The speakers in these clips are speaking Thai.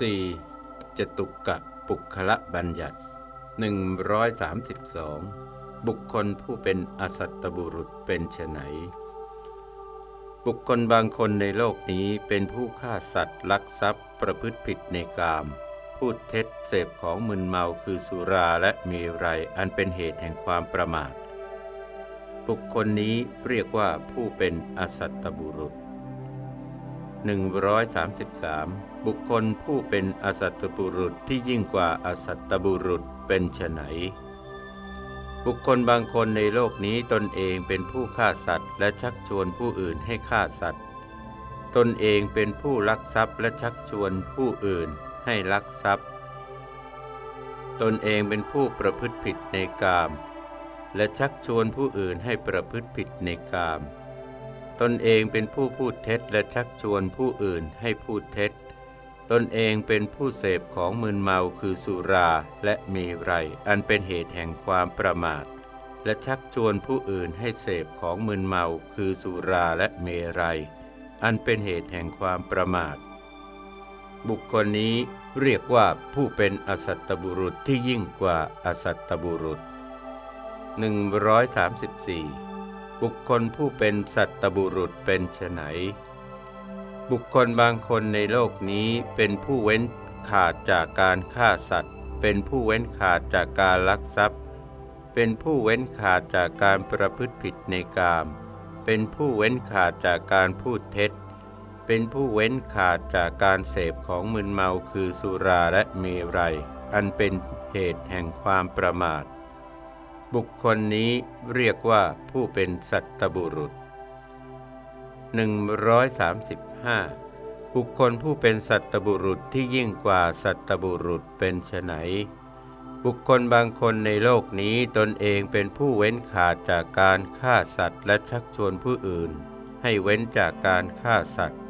4. จตุกะปุคละบัญญัติ 132 บุคคลผู้เป็นอสัตตบุรุษเป็นไฉนบุคคลบางคนในโลกนี้เป็นผู้ฆ่าสัตว์ลักทรัพย์ ประพฤติผิดในกาม พูดเท็จเสพของมึนเมาคือสุราและมีไรอันเป็นเหตุแห่งความประมาท บุคคลนี้เรียกว่าผู้เป็นอสัตตบุรุษ 133 บุคคลผู้เป็นอสัตตบุรุษที่ยิ่งกว่าอสัตตบุรุษเป็นไฉนบุคคลบางคนในโลกนี้ตนเองเป็นผู้ฆ่าสัตว์ และชักชวนผู้อื่นให้ฆ่าสัตว์ ตนเองเป็นผู้ลักทรัพย์และชักชวนผู้อื่นให้ลักทรัพย์ ตนเองเป็นผู้ประพฤติผิดในกาม และชักชวนผู้อื่นให้ประพฤติผิดในกาม ตนเองเป็นผู้พูดเท็จและชักชวนผู้อื่นให้พูดเท็จ ตนเองเป็นผู้เสพของมึนเมาคือสุราและมีไรอันเป็นเหตุแห่งความประมาท และชักชวนผู้อื่นให้เสพของมึนเมาคือสุราและเมรัย อันเป็นเหตุแห่งความประมาท บุคคลนี้เรียกว่าผู้เป็นอสัตตบุรุษที่ยิ่งกว่าอสัตตบุรุษ 134 บุคคลผู้เป็นสัตบุรุษเป็นไฉนบุคคลบางคนในโลกนี้เป็นผู้เว้นขาดจากการฆ่าสัตว์ เป็นผู้เว้นขาดจากการลักทรัพย์ เป็นผู้เว้นขาดจากการประพฤติผิดในกาม เป็นผู้เว้นขาดจากการพูดเท็จ เป็นผู้เว้นขาดจากการเสพของมึนเมาคือสุราและเมรัย อันเป็นเหตุแห่งความประมาท บุคคลนี้เรียกว่าผู้เป็นสัตตบุรุษ 135 บุคคลผู้เป็นสัตบุรุษที่ยิ่งกว่าสัตบุรุษเป็นไฉนบุคคลบางคนในโลกนี้ตนเองเป็นผู้เว้นขาดจากการฆ่าสัตว์และชักชวนผู้อื่น ให้เว้นจากการฆ่าสัตว์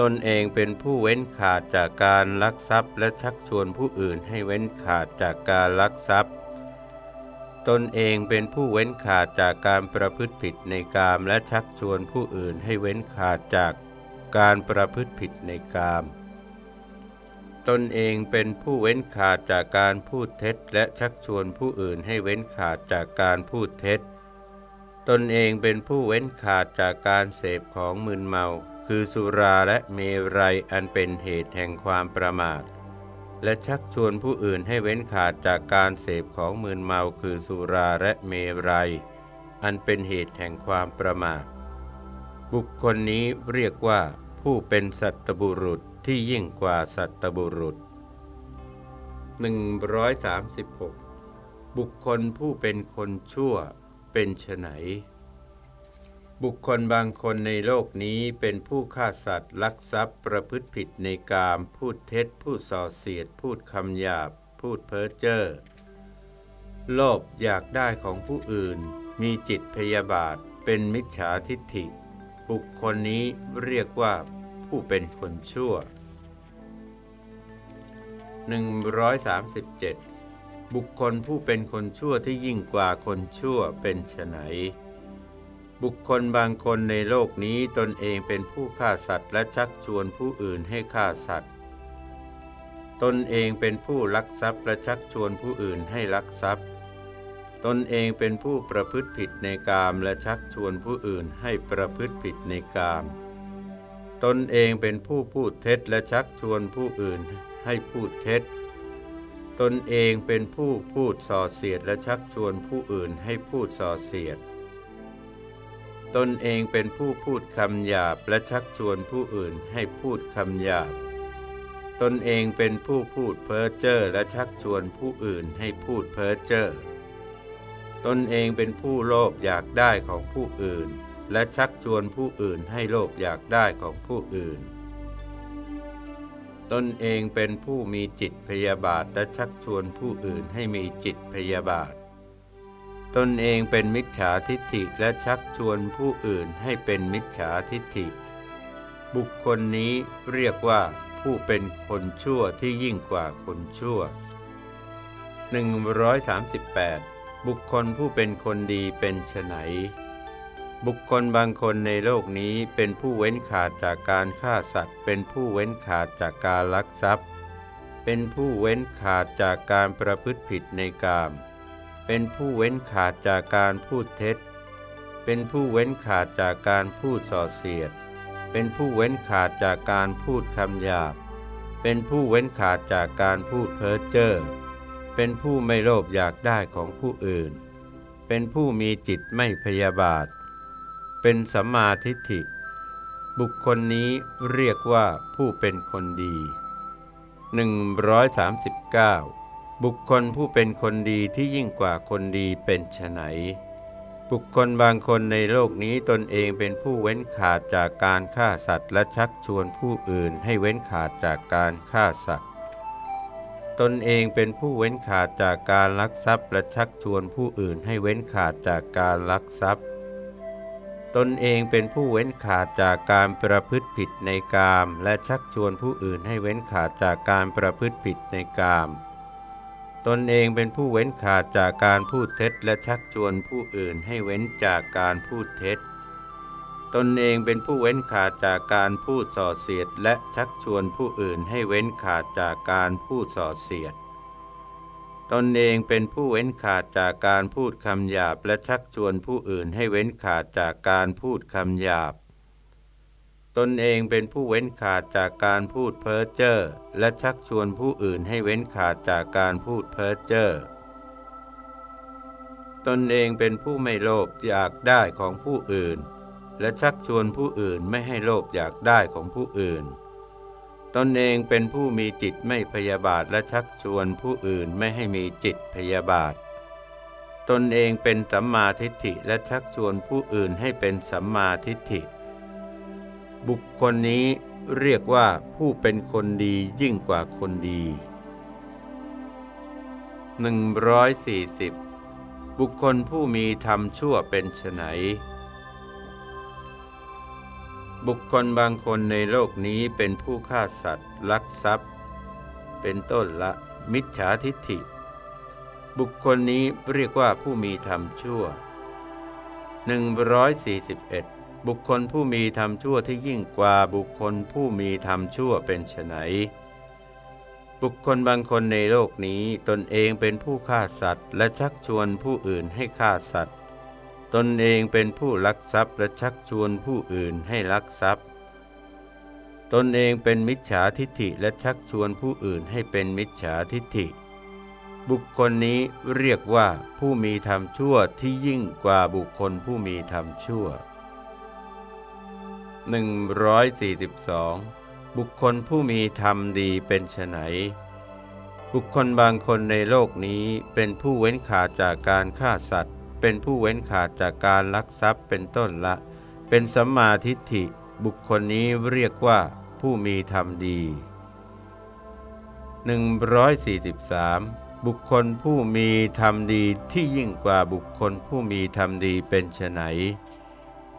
ตนเองเป็นผู้เว้นขาดจากการลักทรัพย์และชักชวนผู้อื่นให้เว้นขาดจากการลักทรัพย์ ตนเองเป็นผู้เว้นขาดจากการประพฤติผิดในกามและชักชวนผู้อื่นให้เว้นขาดจากการประพฤติผิดในกาม ตนเองเป็นผู้เว้นขาดจากการพูดเท็จ และชักชวนผู้อื่นให้เว้นขาดจากการพูดเท็จ ตนเองเป็นผู้เว้นขาดจากการเสพของมึนเมา คือสุราและเมรัยอันเป็นเหตุแห่งความประมาท และชักชวนผู้อื่นให้เว้นขาดจากการเสพของมืนเมาคือสุราและเมรัย อันเป็นเหตุแห่งความประมาท บุคคลนี้เรียกว่าผู้เป็นสัตบุรุษที่ยิ่งกว่าสัตบุรุษ 136 บุคคลผู้เป็นคนชั่วเป็นไฉน บุคคลบางคนในโลกนี้เป็นผู้ฆ่าสัตว์ลักทรัพย์ประพฤติผิดในกาม พูดเท็จ พูดส่อเสียด พูดคำหยาบ พูดเพ้อเจ้อโลภอยากได้ของผู้อื่น มีจิตพยาบาท เป็นมิจฉาทิฏฐิ บุคคลนี้เรียกว่าผู้เป็นคนชั่ว 137 บุคคลผู้เป็นคนชั่วที่ยิ่งกว่าคนชั่วเป็นไฉน บุคคลบางคนในโลกนี้ตนเองเป็นผู้ฆ่าสัตว์ และชักชวนผู้อื่นให้ฆ่าสัตว์ ตนเองเป็นผู้ลักทรัพย์และชักชวนผู้อื่นให้ลักทรัพย์ ตนเองเป็นผู้ประพฤติผิดในกามและชักชวนผู้อื่นให้ประพฤติผิดในกาม ตนเองเป็นผู้พูดเท็จและชักชวนผู้อื่นให้พูดเท็จ ตนเองเป็นผู้พูดส่อเสียดและชักชวนผู้อื่นให้พูดส่อเสียด ตนเองเป็นผู้พูดคำหยาบและชักชวนผู้อื่นให้พูดคำหยาบ ตนเองเป็นผู้พูดเพ้อเจ้อและชักชวนผู้อื่นให้พูดเพ้อเจ้อ ตนเองเป็นผู้โลภอยากได้ของผู้อื่น และชักชวนผู้อื่นให้โลภอยากได้ของผู้อื่น ตนเองเป็นผู้มีจิตพยาบาทและชักชวนผู้อื่นให้มีจิตพยาบาท ตนเองเป็นมิจฉาทิฏฐิและชักชวนผู้อื่นให้เป็นมิจฉาทิฏฐิ บุคคลนี้เรียกว่าผู้เป็นคนชั่วที่ยิ่งกว่าคนชั่ว 138 บุคคลผู้เป็นคนดีเป็นไฉนบุคคลบางคนในโลกนี้เป็นผู้เว้นขาดจากการฆ่าสัตว์ เป็นผู้เว้นขาดจากการลักทรัพย์ เป็นผู้เว้นขาดจากการประพฤติผิดในกาม เป็นผู้เว้นขาดจากการพูดเท็จ เป็นผู้เว้นขาดจากการพูดส่อเสียด เป็นผู้เว้นขาดจากการพูดคำหยาบ เป็นผู้เว้นขาดจากการพูดเพ้อเจ้อ เป็นผู้ไม่โลภอยากได้ของผู้อื่น เป็นผู้มีจิตไม่พยาบาท เป็นสัมมาทิฏฐิ บุคคลนี้เรียกว่าผู้เป็นคนดี 139 บุคคลผู้เป็นคนดีที่ยิ่งกว่าคนดีเป็นไฉนบุคคลบางคนในโลกนี้ตนเองเป็นผู้เว้นขาดจากการฆ่าสัตว์ และชักชวนผู้อื่นให้เว้นขาดจากการฆ่าสัตว์ ตนเองเป็นผู้เว้นขาดจากการลักทรัพย์ และชักชวนผู้อื่นให้เว้นขาดจากการลักทรัพย์ ตนเองเป็นผู้เว้นขาดจากการประพฤติผิดในกาม และชักชวนผู้อื่นให้เว้นขาดจากการประพฤติผิดในกาม ตนเองเป็นผู้เว้นขาดจากการพูดเท็จ และชักชวนผู้อื่นให้เว้นจากการพูดเท็จ ตนเองเป็นผู้เว้นขาดจากการพูดส่อเสียด และชักชวนผู้อื่นให้เว้นขาดจากการพูดส่อเสียด ตนเองเป็นผู้เว้นขาดจากการพูดคำหยาบ และชักชวนผู้อื่นให้เว้นขาดจากการพูดคำหยาบ ตนเองเป็นผู้เว้นขาดจากการพูดเพ้อเจ้อและชักชวนผู้อื่นให้เว้นขาดจากการพูดเพ้อเจ้อตนเองเป็นผู้ไม่โลภอยากได้ของผู้อื่น และชักชวนผู้อื่นไม่ให้โลภอยากได้ของผู้อื่น ตนเองเป็นผู้มีจิตไม่พยาบาทและชักชวนผู้อื่นไม่ให้มีจิตพยาบาท ตนเองเป็นสัมมาทิฏฐิและชักชวนผู้อื่นให้เป็นสัมมาทิฏฐิ บุคคลนี้เรียกว่าผู้เป็นคนดียิ่งกว่าคนดี 140 บุคคลผู้มีธรรมชั่วเป็นไฉนบุคคลบางคนในโลกนี้เป็นผู้ฆ่าสัตว์ ลักทรัพย์ เป็นต้นละมิจฉาทิฏฐิ บุคคลนี้เรียกว่าผู้มีธรรมชั่ว 141 บุคคลผู้มีธรรมชั่วที่ยิ่งกว่าบุคคลผู้มีธรรมชั่วเป็นไฉนบุคคลบางคนในโลกนี้ตนเองเป็นผู้ฆ่าสัตว์ และชักชวนผู้อื่นให้ฆ่าสัตว์ ตนเองเป็นผู้ลักทรัพย์ และชักชวนผู้อื่นให้ลักทรัพย์ ตนเองเป็นมิจฉาทิฏฐิและชักชวนผู้อื่นให้เป็นมิจฉาทิฏฐิ บุคคลนี้เรียกว่าผู้มีธรรมชั่วที่ยิ่งกว่าบุคคลผู้มีธรรมชั่ว 142 บุคคลผู้มีธรรมดีเป็นไฉนบุคคลบางคนในโลกนี้เป็นผู้เว้นขาจากการฆ่าสัตว์ เป็นผู้เว้นขาดจากการลักทรัพย์เป็นต้นละ เป็นสัมมาทิฏฐิ บุคคลนี้เรียกว่าผู้มีธรรมดี 143 บุคคลผู้มีธรรมดีที่ยิ่งกว่าบุคคลผู้มีธรรมดีเป็นไฉน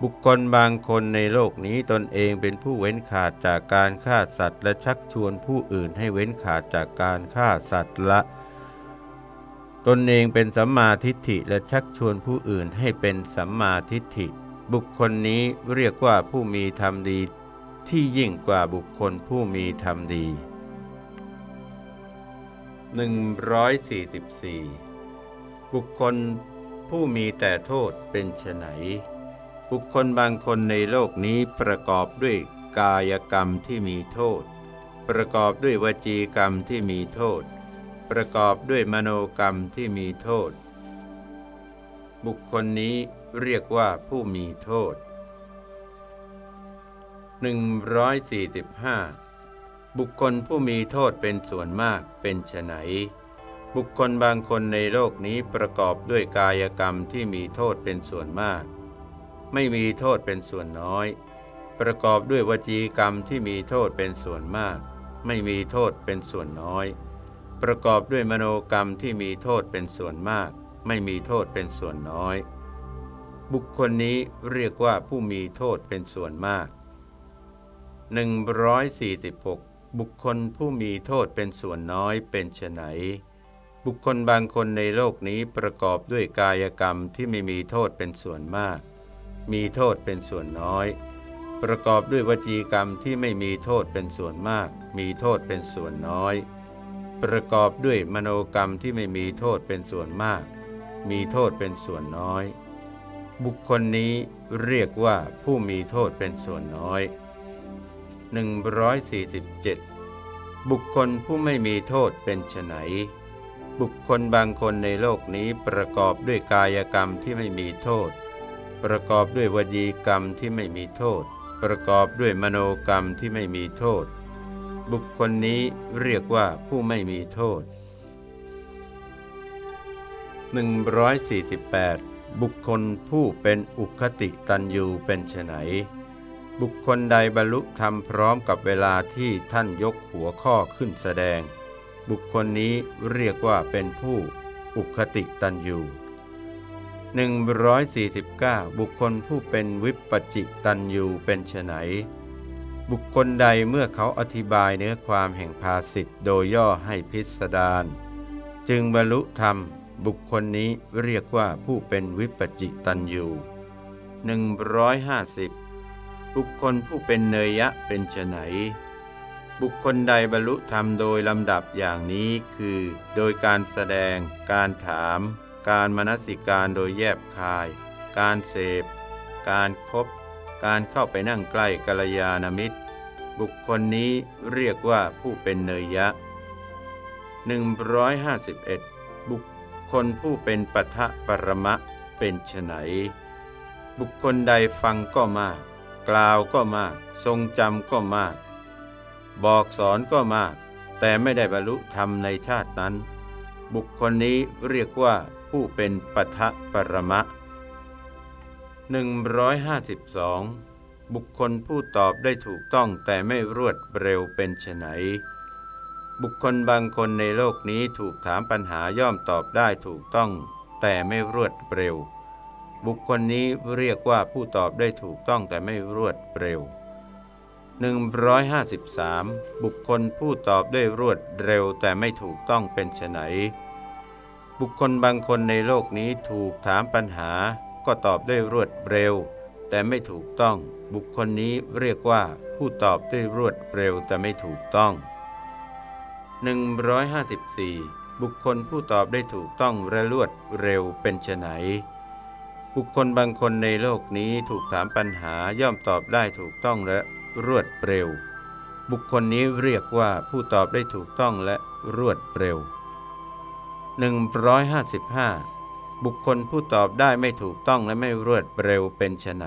บุคคลบางคนในโลกนี้ตนเองเป็นผู้เว้นขาดจากการฆ่าสัตว์ และชักชวนผู้อื่นให้เว้นขาดจากการฆ่าสัตว์ละ ตนเองเป็นสัมมาทิฏฐิและชักชวนผู้อื่นให้เป็นสัมมาทิฏฐิ บุคคลนี้เรียกว่าผู้มีธรรมดีที่ยิ่งกว่าบุคคลผู้มีธรรมดี 144 บุคคลผู้มีแต่โทษเป็นไฉน บุคคลบางคนในโลกนี้ประกอบด้วยกายกรรมที่มีโทษ ประกอบด้วยวจีกรรมที่มีโทษ ประกอบด้วยมโนกรรมที่มีโทษ บุคคลนี้เรียกว่าผู้มีโทษ 145 บุคคลผู้มีโทษเป็นส่วนมากเป็นไฉนบุคคลบางคนในโลกนี้ประกอบด้วยกายกรรมที่มีโทษเป็นส่วนมาก ไม่มีโทษเป็นส่วนน้อย ประกอบด้วยวจีกรรมที่มีโทษเป็นส่วนมาก ไม่มีโทษเป็นส่วนน้อย ประกอบด้วยมโนกรรมที่มีโทษเป็นส่วนมาก ไม่มีโทษเป็นส่วนน้อย บุคคลนี้เรียกว่าผู้มีโทษเป็นส่วนมาก 146 บุคคลผู้มีโทษเป็นส่วนน้อยเป็นไฉนบุคคลบางคนในโลกนี้ประกอบด้วยกายกรรมที่ไม่มีโทษเป็นส่วนมาก มีโทษเป็นส่วนน้อย ประกอบด้วยวจีกรรมที่ไม่มีโทษเป็นส่วนมาก มีโทษเป็นส่วนน้อย ประกอบด้วยมโนกรรมที่ไม่มีโทษเป็นส่วนมาก มีโทษเป็นส่วนน้อย บุคคลนี้เรียกว่าผู้มีโทษเป็นส่วนน้อย 147 บุคคลผู้ไม่มีโทษเป็นไฉนบุคคลบางคนในโลกนี้ประกอบด้วยกายกรรมที่ไม่มีโทษ ประกอบด้วยวจีกรรมที่ไม่มีโทษ ประกอบด้วยมโนกรรมที่ไม่มีโทษ บุคคลนี้เรียกว่าผู้ไม่มีโทษ 148 บุคคลผู้เป็นอุคติตันยูเป็นไฉนบุคคลใดบรรลุธรรมพร้อมกับเวลาที่ท่านยกหัวข้อขึ้นแสดง บุคคลนี้เรียกว่าเป็นผู้อุคติตันยู 149 บุคคลผู้เป็นวิปจิตันยูเป็นไนบุคคลใดเมื่อเขาอธิบายเนื้อความแห่งภาสิทธ์โดยย่อให้พิสดารจึงบรรลุธรรม บุคคลนี้เรียกว่าผู้เป็นวิปจิตันยู150 บุคคลผู้เป็นเนยยะเป็นไนบุคคลใดบรรลุธรรมโดยลำดับอย่างนี้คือ โดยการแสดงการถาม การมนสิการโดยแยบคาย การเสพ การครบการเข้าไปนั่งใกล้กัลยาณมิตร บุคคลนี้เรียกว่าผู้เป็นเนยยะ 151 บุคคลผู้เป็นปัทะปรมะเป็นไฉนบุคคลใดฟังก็มาก กล่าวก็มาก ทรงจำก็มาก บอกสอนก็มาก แต่ไม่ได้บรรลุธรรมในชาตินั้น บุคคลนี้เรียกว่า ผู้เป็นปัทะปรมะ 152 บุคคลผู้ตอบได้ถูกต้องแต่ไม่รวดเร็วเป็นไฉนบุคคลบางคนในโลกนี้ถูกถามปัญหาย่อมตอบได้ถูกต้อง แต่ไม่รวดเร็ว บุคคลนี้เรียกว่าผู้ตอบได้ถูกต้องแต่ไม่รวดเร็ว 153 บุคคลผู้ตอบได้รวดเร็วแต่ไม่ถูกต้องเป็นไฉน บุคคลบางคนในโลกนี้ถูกถามปัญหา ก็ตอบด้วยรวดเร็ว แต่ไม่ถูกต้อง บุคคลนี้เรียกว่าผู้ตอบด้วยรวดเร็วแต่ไม่ถูกต้อง 154 บุคคลผู้ตอบได้ถูกต้องและรวดเร็วเป็นไฉนบุคคลบางคนในโลกนี้ถูกถามปัญหาย่อมตอบได้ถูกต้องและรวดเร็ว บุคคลนี้เรียกว่าผู้ตอบได้ถูกต้องและรวดเร็ว 155 บุคคลผู้ตอบได้ไม่ถูกต้องและไม่รวดเร็วเป็นไฉน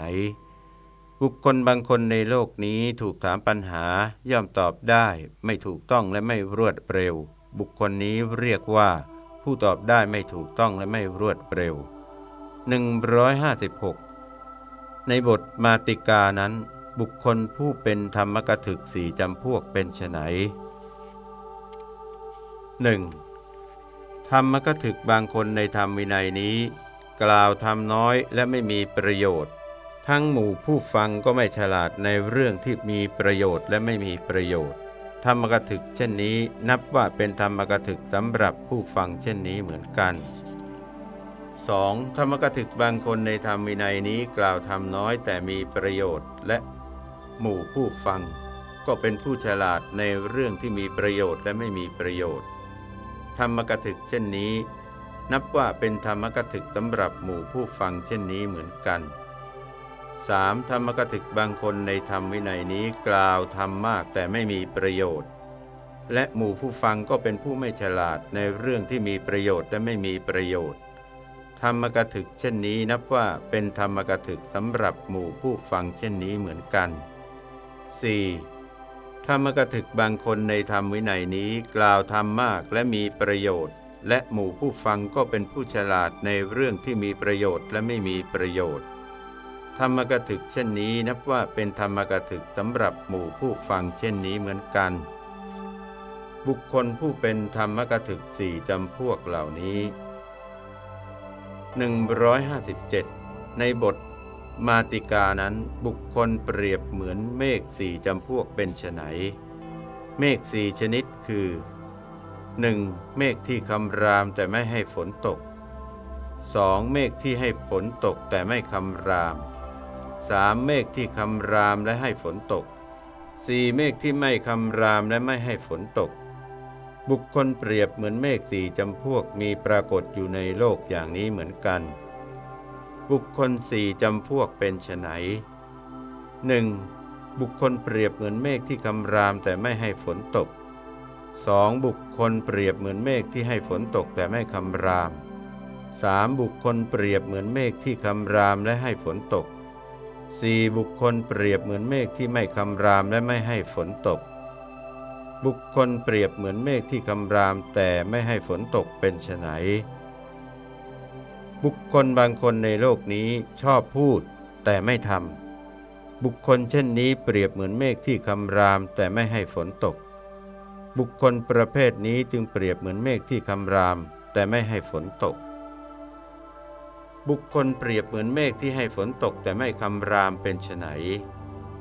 บุคคลบางคนในโลกนี้ถูกถามปัญหาย่อมตอบได้ ไม่ถูกต้องและไม่รวดเร็ว บุคคลนี้เรียกว่า ผู้ตอบได้ไม่ถูกต้องและไม่รวดเร็ว 156 ในบทมาติกานั้น บุคคลผู้เป็นธรรมกถึกสี่จำพวกเป็นไฉนหนึ่ง ธรรมกถึกบางคนในธรรมวินัยนี้ กล่าวทำน้อยและไม่มีประโยชน์ ทั้งหมู่ผู้ฟังก็ไม่ฉลาดในเรื่องที่มีประโยชน์และไม่มีประโยชน์ ธรรมกถึกเช่นนี้นับว่าเป็นธรรมกถึกสำหรับผู้ฟังเช่นนี้เหมือนกัน 2. ธรรมกถึกบางคนในธรรมวินัยนี้กล่าวทำน้อยแต่มีประโยชน์และหมู่ผู้ฟัง ก็เป็นผู้ฉลาดในเรื่องที่มีประโยชน์และไม่มีประโยชน์ ธรรมกถึกเช่นนี้ นับว่าเป็นธรรมกถึกสำหรับหมู่ผู้ฟังเช่นนี้เหมือนกัน 3. ธรรมกถึกบางคนในธรรมวินัยนี้กล่าวทำมากแต่ไม่มีประโยชน์ และหมู่ผู้ฟังก็เป็นผู้ไม่ฉลาดในเรื่องที่มีประโยชน์และไม่มีประโยชน์ ธรรมกถึกเช่นนี้นับว่าเป็นธรรมกถึกสำหรับหมู่ผู้ฟังเช่นนี้เหมือนกัน 4. ธรรมกถึกบางคนในธรรมวินัยนี้กล่าวธรรมมากและมีประโยชน์ และหมู่ผู้ฟังก็เป็นผู้ฉลาดในเรื่องที่มีประโยชน์และไม่มีประโยชน์ ธรรมกถึกเช่นนี้นับว่าเป็นธรรมกถึกสำหรับหมู่ผู้ฟังเช่นนี้เหมือนกัน บุคคลผู้เป็นธรรมกถึกสี่จำพวกเหล่านี้ 157 ในบท มาติกานั้นบุคคลเปรียบเหมือนเมฆสี่จำพวกเป็นไฉนเมฆสี่ชนิดคือ 1. เมฆที่คำรามแต่ไม่ให้ฝนตก 2. เมฆที่ให้ฝนตกแต่ไม่คำราม 3. เมฆที่คำรามและให้ฝนตก 4. เมฆที่ไม่คำรามและไม่ให้ฝนตก บุคคลเปรียบเหมือนเมฆสี่จำพวกมีปรากฏอยู่ในโลกอย่างนี้เหมือนกัน บุคคลสี่จำพวกเป็นไฉนหนึ่งบุคคลเปรียบเหมือนเมฆที่คำรามแต่ไม่ให้ฝนตก 2. บุคคลเปรียบเหมือนเมฆที่ให้ฝนตกแต่ไม่คำราม 3. บุคคลเปรียบเหมือนเมฆที่คำรามและให้ฝนตก 4. บุคคลเปรียบเหมือนเมฆที่ไม่คำรามและไม่ให้ฝนตก บุคคลเปรียบเหมือนเมฆที่คำรามแต่ไม่ให้ฝนตกเป็นไฉน บุคคลบางคนในโลกนี้ชอบพูดแต่ไม่ทำบุคคลเช่นนี้เปรียบเหมือนเมฆที่คำรามแต่ไม่ให้ฝนตก บุคคลประเภทนี้จึงเปรียบเหมือนเมฆที่คำรามแต่ไม่ให้ฝนตก บุคคลเปรียบเหมือนเมฆที่ให้ฝนตกแต่ไม่คำรามเป็นไฉน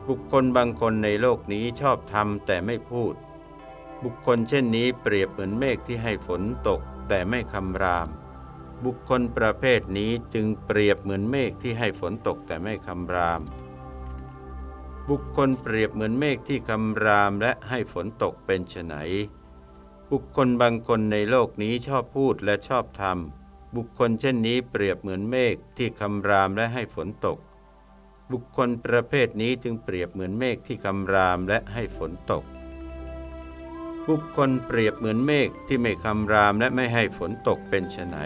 บุคคลบางคนในโลกนี้ชอบทำแต่ไม่พูด บุคคลเช่นนี้เปรียบเหมือนเมฆที่ให้ฝนตกแต่ไม่คำราม บุคคลประเภทนี้จึงเปรียบเหมือนเมฆที่ให้ฝนตกแต่ไม่คำราม บุคคลเปรียบเหมือนเมฆที่คำรามและให้ฝนตกเป็นไฉนบุคคลบางคนในโลกนี้ชอบพูดและชอบทำบุคคลเช่นนี้เปรียบเหมือนเมฆที่คำรามและให้ฝนตก บุคคลประเภทนี้จึงเปรียบเหมือนเมฆที่คำรามและให้ฝนตก บุคคลเปรียบเหมือนเมฆที่ไม่คำรามและไม่ให้ฝนตกเป็นไฉน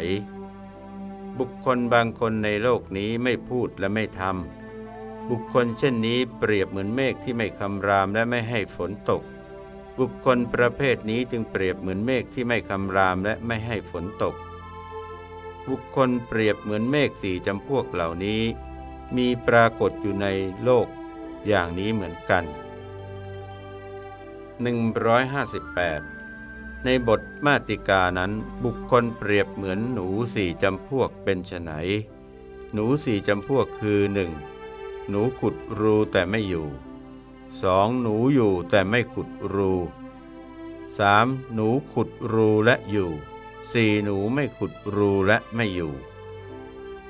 บุคคลบางคนในโลกนี้ไม่พูดและไม่ทำบุคคลเช่นนี้เปรียบเหมือนเมฆที่ไม่คำรามและไม่ให้ฝนตก บุคคลประเภทนี้จึงเปรียบเหมือนเมฆที่ไม่คำรามและไม่ให้ฝนตก บุคคลเปรียบเหมือนเมฆสี่จำพวกเหล่านี้ มีปรากฏอยู่ในโลกอย่างนี้เหมือนกัน 158 ในบทมาติกานั้นบุคคลเปรียบเหมือนหนูสี่จำพวกเป็นไฉนหนูสี่จำพวกคือ 1. หนูขุดรูแต่ไม่อยู่ 2. หนูอยู่แต่ไม่ขุดรู 3. หนูขุดรูและอยู่สี่หนูไม่ขุดรูและไม่อยู่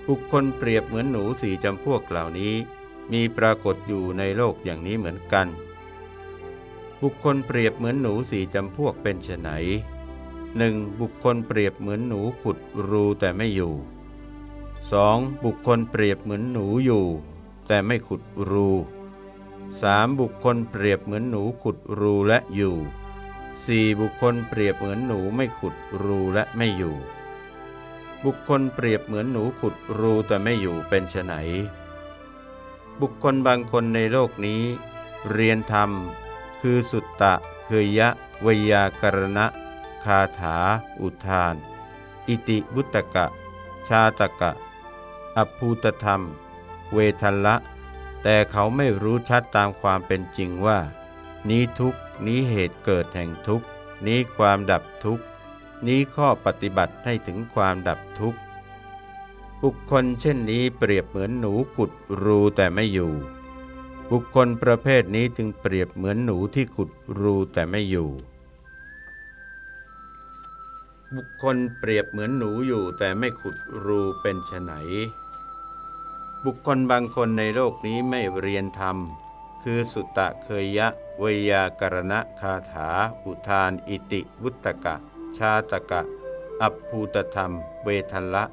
บุคคลเปรียบเหมือนหนูสี่จำพวกเหล่านี้ มีปรากฏอยู่ในโลกอย่างนี้เหมือนกัน บุคคลเปรียบเหมือนหนูสี่จำพวกเป็นไนหนึ่งบุคคลเปรียบเหมือนหนูขุดรูแต่ไม่อยู่ 2. บุคคลเปรียบเหมือนหนูอยู่ แต่ไม่ขุดรู 3. บุคคลเปรียบเหมือนหนูขุดรูและอยู่สี่บุคคลเปรียบเหมือนหนูไม่ขุดรูและไม่อยู่ บุคคลเปรียบเหมือนหนูขุดรูแต่ไม่อยู่เป็นไนบุคคลบางคนในโลกนี้ เรียนธรรม คือสุตตะคือยะวยากรณะ คาถา อุทาน อิติบุตกะ ชาตกะ อภูตธรรม เวทัลละ แต่เขาไม่รู้ชัดตามความเป็นจริงว่า นี้ทุกนี้เหตุเกิดแห่งทุกนี้ความดับทุกนี้ข้อปฏิบัติให้ถึงความดับทุกข์ บุคคลเช่นนี้เปรียบเหมือนหนูขุดรูแต่ไม่อยู่ บุคคลประเภทนี้จึงเปรียบเหมือนหนูที่ขุดรูแต่ไม่อยู่ บุคคลเปรียบเหมือนหนูอยู่แต่ไม่ขุดรูเป็นไฉนบุคคลบางคนในโลกนี้ไม่เรียนธรรม คือสุตตะเคยยะวยากรณคาถา อุทาน อิติวุตกะ ชาตกะ อัภูตธรรม เวทลละ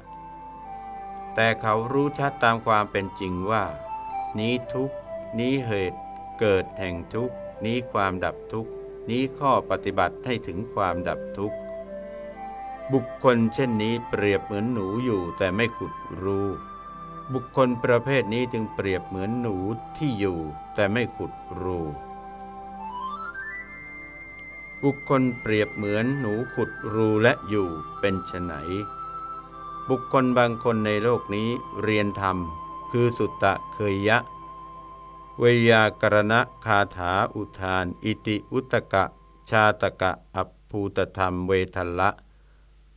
แต่เขารู้ชัดตามความเป็นจริงว่า นี้ทุก นี้เหตุเกิดแห่งทุกนี้ความดับทุกนี้ข้อปฏิบัติให้ถึงความดับทุกข์ บุคคลเช่นนี้เปรียบเหมือนหนูอยู่แต่ไม่ขุดรูบุคคลประเภทนี้จึงเปรียบเหมือนหนูที่อยู่ แต่ไม่ขุดรู บุคคลเปรียบเหมือนหนูขุดรูและอยู่เป็นไฉนบุคคลบางคนในโลกนี้เรียนธรรม คือสุตตะเคยยะ วยากรณะคาถาอุทาน อิติอุตกะ ชาตกะอัภูตธรรมเวทัละ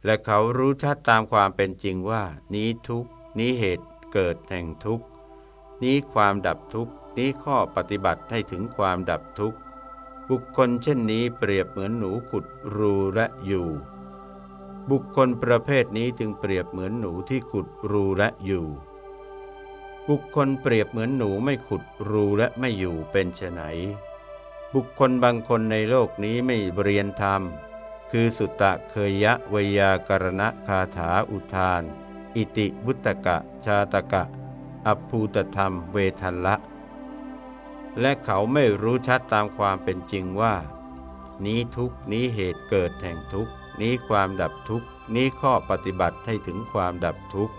และเขารู้ชัดตามความเป็นจริงว่า นี้ทุกนี้เหตุเกิดแห่งทุกนี้ความดับทุกนี้ข้อปฏิบัติให้ถึงความดับทุกบุคคลเช่นนี้เปรียบเหมือนหนูขุดรูและอยู่ บุคคลประเภทนี้จึงเปรียบเหมือนหนูที่ขุดรูและอยู่ บุคคลเปรียบเหมือนหนูไม่ขุดรูและไม่อยู่เป็นไฉนบุคคลบางคนในโลกนี้ไม่เรียนธรรม คือสุตตะเคยยะวยากรณะคาถาอุทาน อิติบุตกะ ชาตกะ อภูตธรรมเวทันละ และเขาไม่รู้ชัดตามความเป็นจริงว่า นี้ทุกนี้เหตุเกิดแห่งทุกนี้ความดับทุกนี้ข้อปฏิบัติให้ถึงความดับทุกข์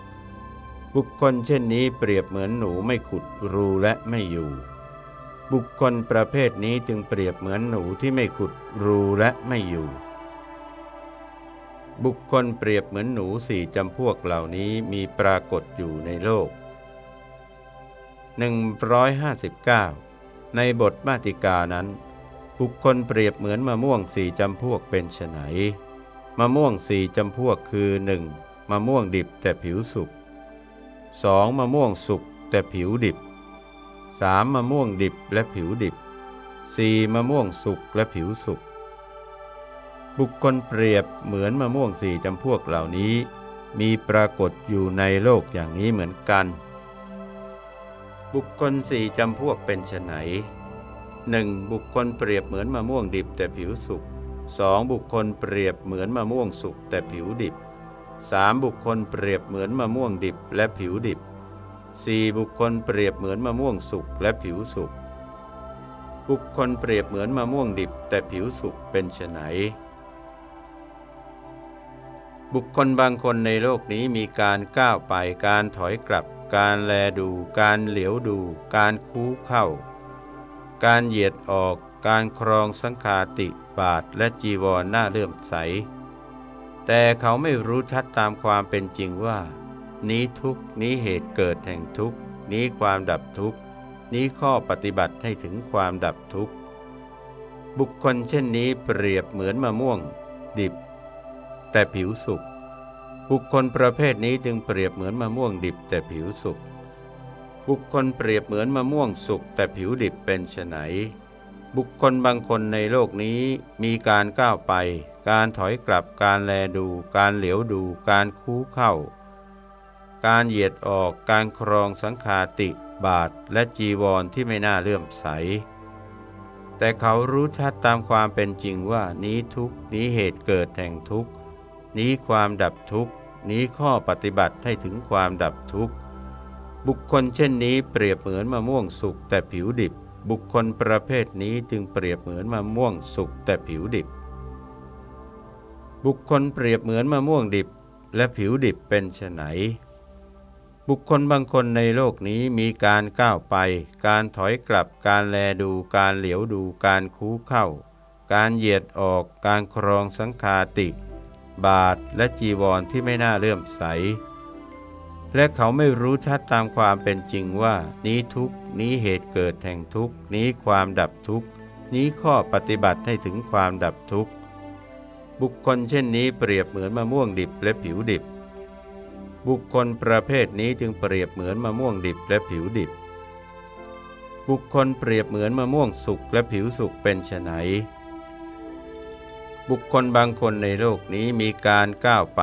บุคคลเช่นนี้เปรียบเหมือนหนูไม่ขุดรูและไม่อยู่ บุคคลประเภทนี้จึงเปรียบเหมือนหนูที่ไม่ขุดรูและไม่อยู่ บุคคลเปรียบเหมือนหนูสี่จำพวกเหล่านี้มีปรากฏอยู่ในโลก 159 ในบทมาติกานั้น บุคคลเปรียบเหมือนมะม่วงสี่จำพวกเป็นไฉนมะม่วงสี่จำพวกคือ 1. มะม่วงดิบแต่ผิวสุก 2. มะม่วงสุกแต่ผิวดิบ 3. มะม่วงดิบและผิวดิบ 4. มะม่วงสุกและผิวสุก บุคคลเปรียบเหมือนมะม่วงสี่จำพวกเหล่านี้ มีปรากฏอยู่ในโลกอย่างนี้เหมือนกัน บุคคลสี่จำพวกเป็นไนหนึ่งบุคคลเปรียบเหมือนมะม่วงดิบแต่ผิวสุกสองบุคคลเปรียบเหมือนมะม่วงสุกแต่ผิวดิบ สามบุคคลเปรียบเหมือนมะม่วงดิบและผิวดิบสี่บุคคลเปรียบเหมือนมะม่วงสุกและผิวสุกบุคคลเปรียบเหมือนมะม่วงดิบ แต่ผิวสุกเป็นไฉนบุคคลบางคนในโลกนี้มีการก้าวไปการถอยกลับ การแลดู การเหลียวดู การคูเข้า การเหยียดออก การครองสังคาติบาทและจีวรหน้าเลื่อมใส แต่เขาไม่รู้ชัดตามความเป็นจริงว่า นี้ทุกนี้เหตุเกิดแห่งทุกนี้ความดับทุกนี้ข้อปฏิบัติให้ถึงความดับทุกข์ บุคคลเช่นนี้เปรียบเหมือนมะม่วง ดิบ แต่ผิวสุกบุคคลประเภทนี้จึงเปรียบเหมือนมะม่วงดิบแต่ผิวสุกบุคคลเปรียบเหมือนมะม่วงสุกแต่ผิวดิบเป็นไฉนบุคคลบางคนในโลกนี้มีการก้าวไป การถอยกลับการแลดู การเหลียวดู การคูเข้า การเหยียดออกการครองสังขาติบาทและจีวรที่ไม่น่าเลื่อมใส แต่เขารู้ชัดตามความเป็นจริงว่านี้ทุกนี้เหตุเกิดแห่งทุกนี้ความดับทุกนี้ข้อปฏิบัติให้ถึงความดับทุกข์ บุคคลเช่นนี้เปรียบเหมือนมะม่วงสุกแต่ผิวดิบ บุคคลประเภทนี้จึงเปรียบเหมือนมะม่วงสุกแต่ผิวดิบ บุคคลเปรียบเหมือนมะม่วงดิบและผิวดิบเป็นไฉนบุคคลบางคนในโลกนี้มีการก้าวไป การถอยกลับ การแลดู การเหลียวดู การคูเข้า การเหยียดออก การครองสังคาติ บาทและจีวรที่ไม่น่าเลื่อมใส และเขาไม่รู้ชัดตามความเป็นจริงว่า นี้ทุกนี้เหตุเกิดแห่งทุกนี้ความดับทุกนี้ข้อปฏิบัติให้ถึงความดับทุกข์ บุคคลเช่นนี้เปรียบเหมือนมะม่วงดิบและผิวดิบ บุคคลประเภทนี้จึงเปรียบเหมือนมะม่วงดิบและผิวดิบ บุคคลเปรียบเหมือนมะม่วงสุกและผิวสุกเป็นไฉนบุคคลบางคนในโลกนี้มีการก้าวไป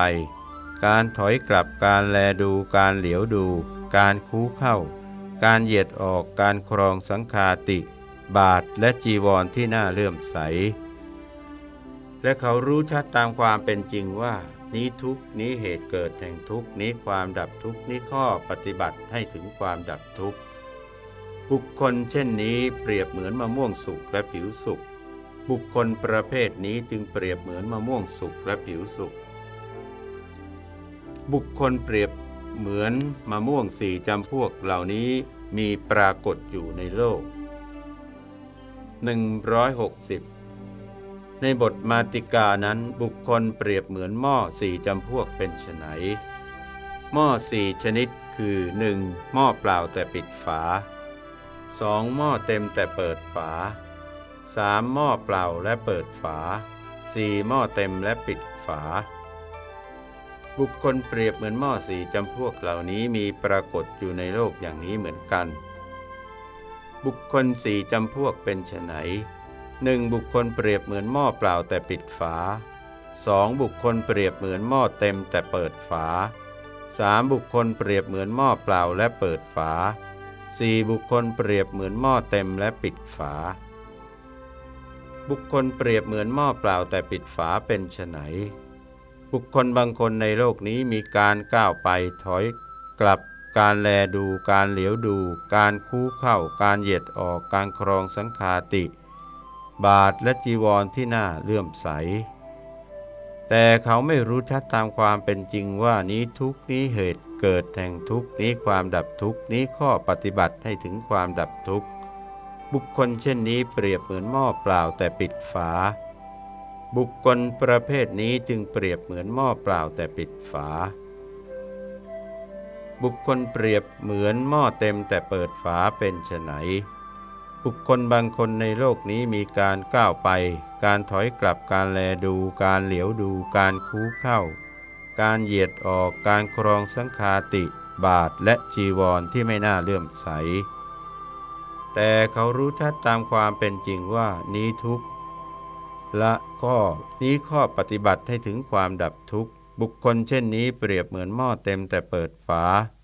การถอยกลับการแลดูการเหลียวดู การคูเข้า การเหยียดออกการครองสังคาติ บาทและจีวรที่น่าเลื่อมใส และเขารู้ชัดตามความเป็นจริงว่า นี้ทุกนี้เหตุเกิดแห่งทุกนี้ความดับทุกนี้ข้อปฏิบัติให้ถึงความดับทุกบุคคลเช่นนี้เปรียบเหมือนมะม่วงสุกและผิวสุกบุคคลประเภทนี้จึงเปรียบเหมือนมะม่วงสุกและผิวสุกบุคคลเปรียบเหมือนมะม่วงสี่จำพวกเหล่านี้มีปรากฏอยู่ในโลก 160 ในบทมาติกานั้นบุคคลเปรียบเหมือนหม้อสี่จำพวกเป็นไฉนหม้อสี่ชนิดคือ 1. หม้อเปล่าแต่ปิดฝา 2. หม้อเต็มแต่เปิดฝา 3. หม้อเปล่าและเปิดฝา 4. หม้อเต็มและปิดฝา บุคคลเปรียบเหมือนหม้อสี่จำพวกเหล่านี้มีปรากฏอยู่ในโลกอย่างนี้เหมือนกัน บุคคลสี่จำพวกเป็นไฉน หนึ่งบุคคลเปรียบเหมือนหม้อเปล่าแต่ปิดฝาสองบุคคลเปรียบเหมือนหม้อเต็มแต่เปิดฝา 3. บุคคลเปรียบเหมือนหม้อเปล่าและเปิดฝา 4. บุคคลเปรียบเหมือนหม้อเต็มและปิดฝา บุคคลเปรียบเหมือนหม้อเปล่าแต่ปิดฝาเป็นไฉนบุคคลบางคนในโลกนี้มีการก้าวไปถอยกลับการแลดูการเหลียวดู การคู่เข้าการเหยียดออกการครองสังคาติ บาทและจีวรที่น่าเลื่อมใส แต่เขาไม่รู้ชัดตามความเป็นจริงว่านี้ทุกนี้เหตุเกิดแห่งทุกนี้ความดับทุกนี้ข้อปฏิบัติให้ถึงความดับทุกบุคคลเช่นนี้เปรียบเหมือนหม้อเปล่าแต่ปิดฝา บุคคลประเภทนี้จึงเปรียบเหมือนหม้อเปล่าแต่ปิดฝา บุคคลเปรียบเหมือนหม้อเต็มแต่เปิดฝาเป็นไฉน บุคคลบางคนในโลกนี้มีการก้าวไป การถอยกลับการแลดู การเหลียวดู การคูเข้า การเหยียดออกการครองสังคาติ บาทและจีวรที่ไม่น่าเลื่อมใส แต่เขารู้ชัดตามความเป็นจริงว่านี้ทุกละข้อนี้ข้อปฏิบัติให้ถึงความดับทุกข์ บุคคลเช่นนี้เปรียบเหมือนหม้อเต็มแต่เปิดฝา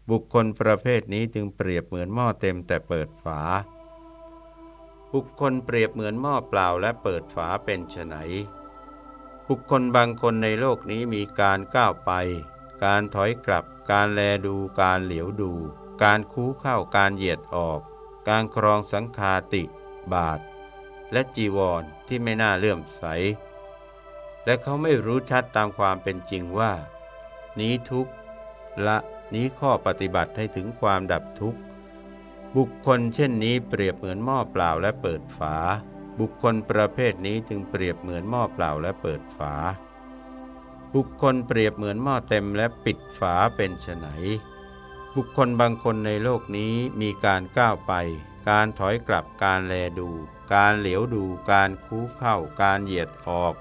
บุคคลประเภทนี้จึงเปรียบเหมือนหม้อเต็มแต่เปิดฝา บุคคลเปรียบเหมือนหม้อเปล่าและเปิดฝาเป็นไฉนบุคคลบางคนในโลกนี้มีการก้าวไป การถอยกลับ การแลดูการเหลียวดู การคูเข้าการเหยียดออก การครองสังคาติ บาท และจีวรที่ไม่น่าเลื่อมใส และเขาไม่รู้ชัดตามความเป็นจริงว่า นี้ทุกละนี้ข้อปฏิบัติให้ถึงความดับทุกข์ บุคคลเช่นนี้เปรียบเหมือนหม้อเปล่าและเปิดฝา บุคคลประเภทนี้จึงเปรียบเหมือนหม้อเปล่าและเปิดฝา บุคคลเปรียบเหมือนหม้อเต็มและปิดฝาเป็นไฉนบุคคลบางคนในโลกนี้มีการก้าวไป การถอยกลับการแลดู การเหลียวดู การคู้เข้า การเหยียดออก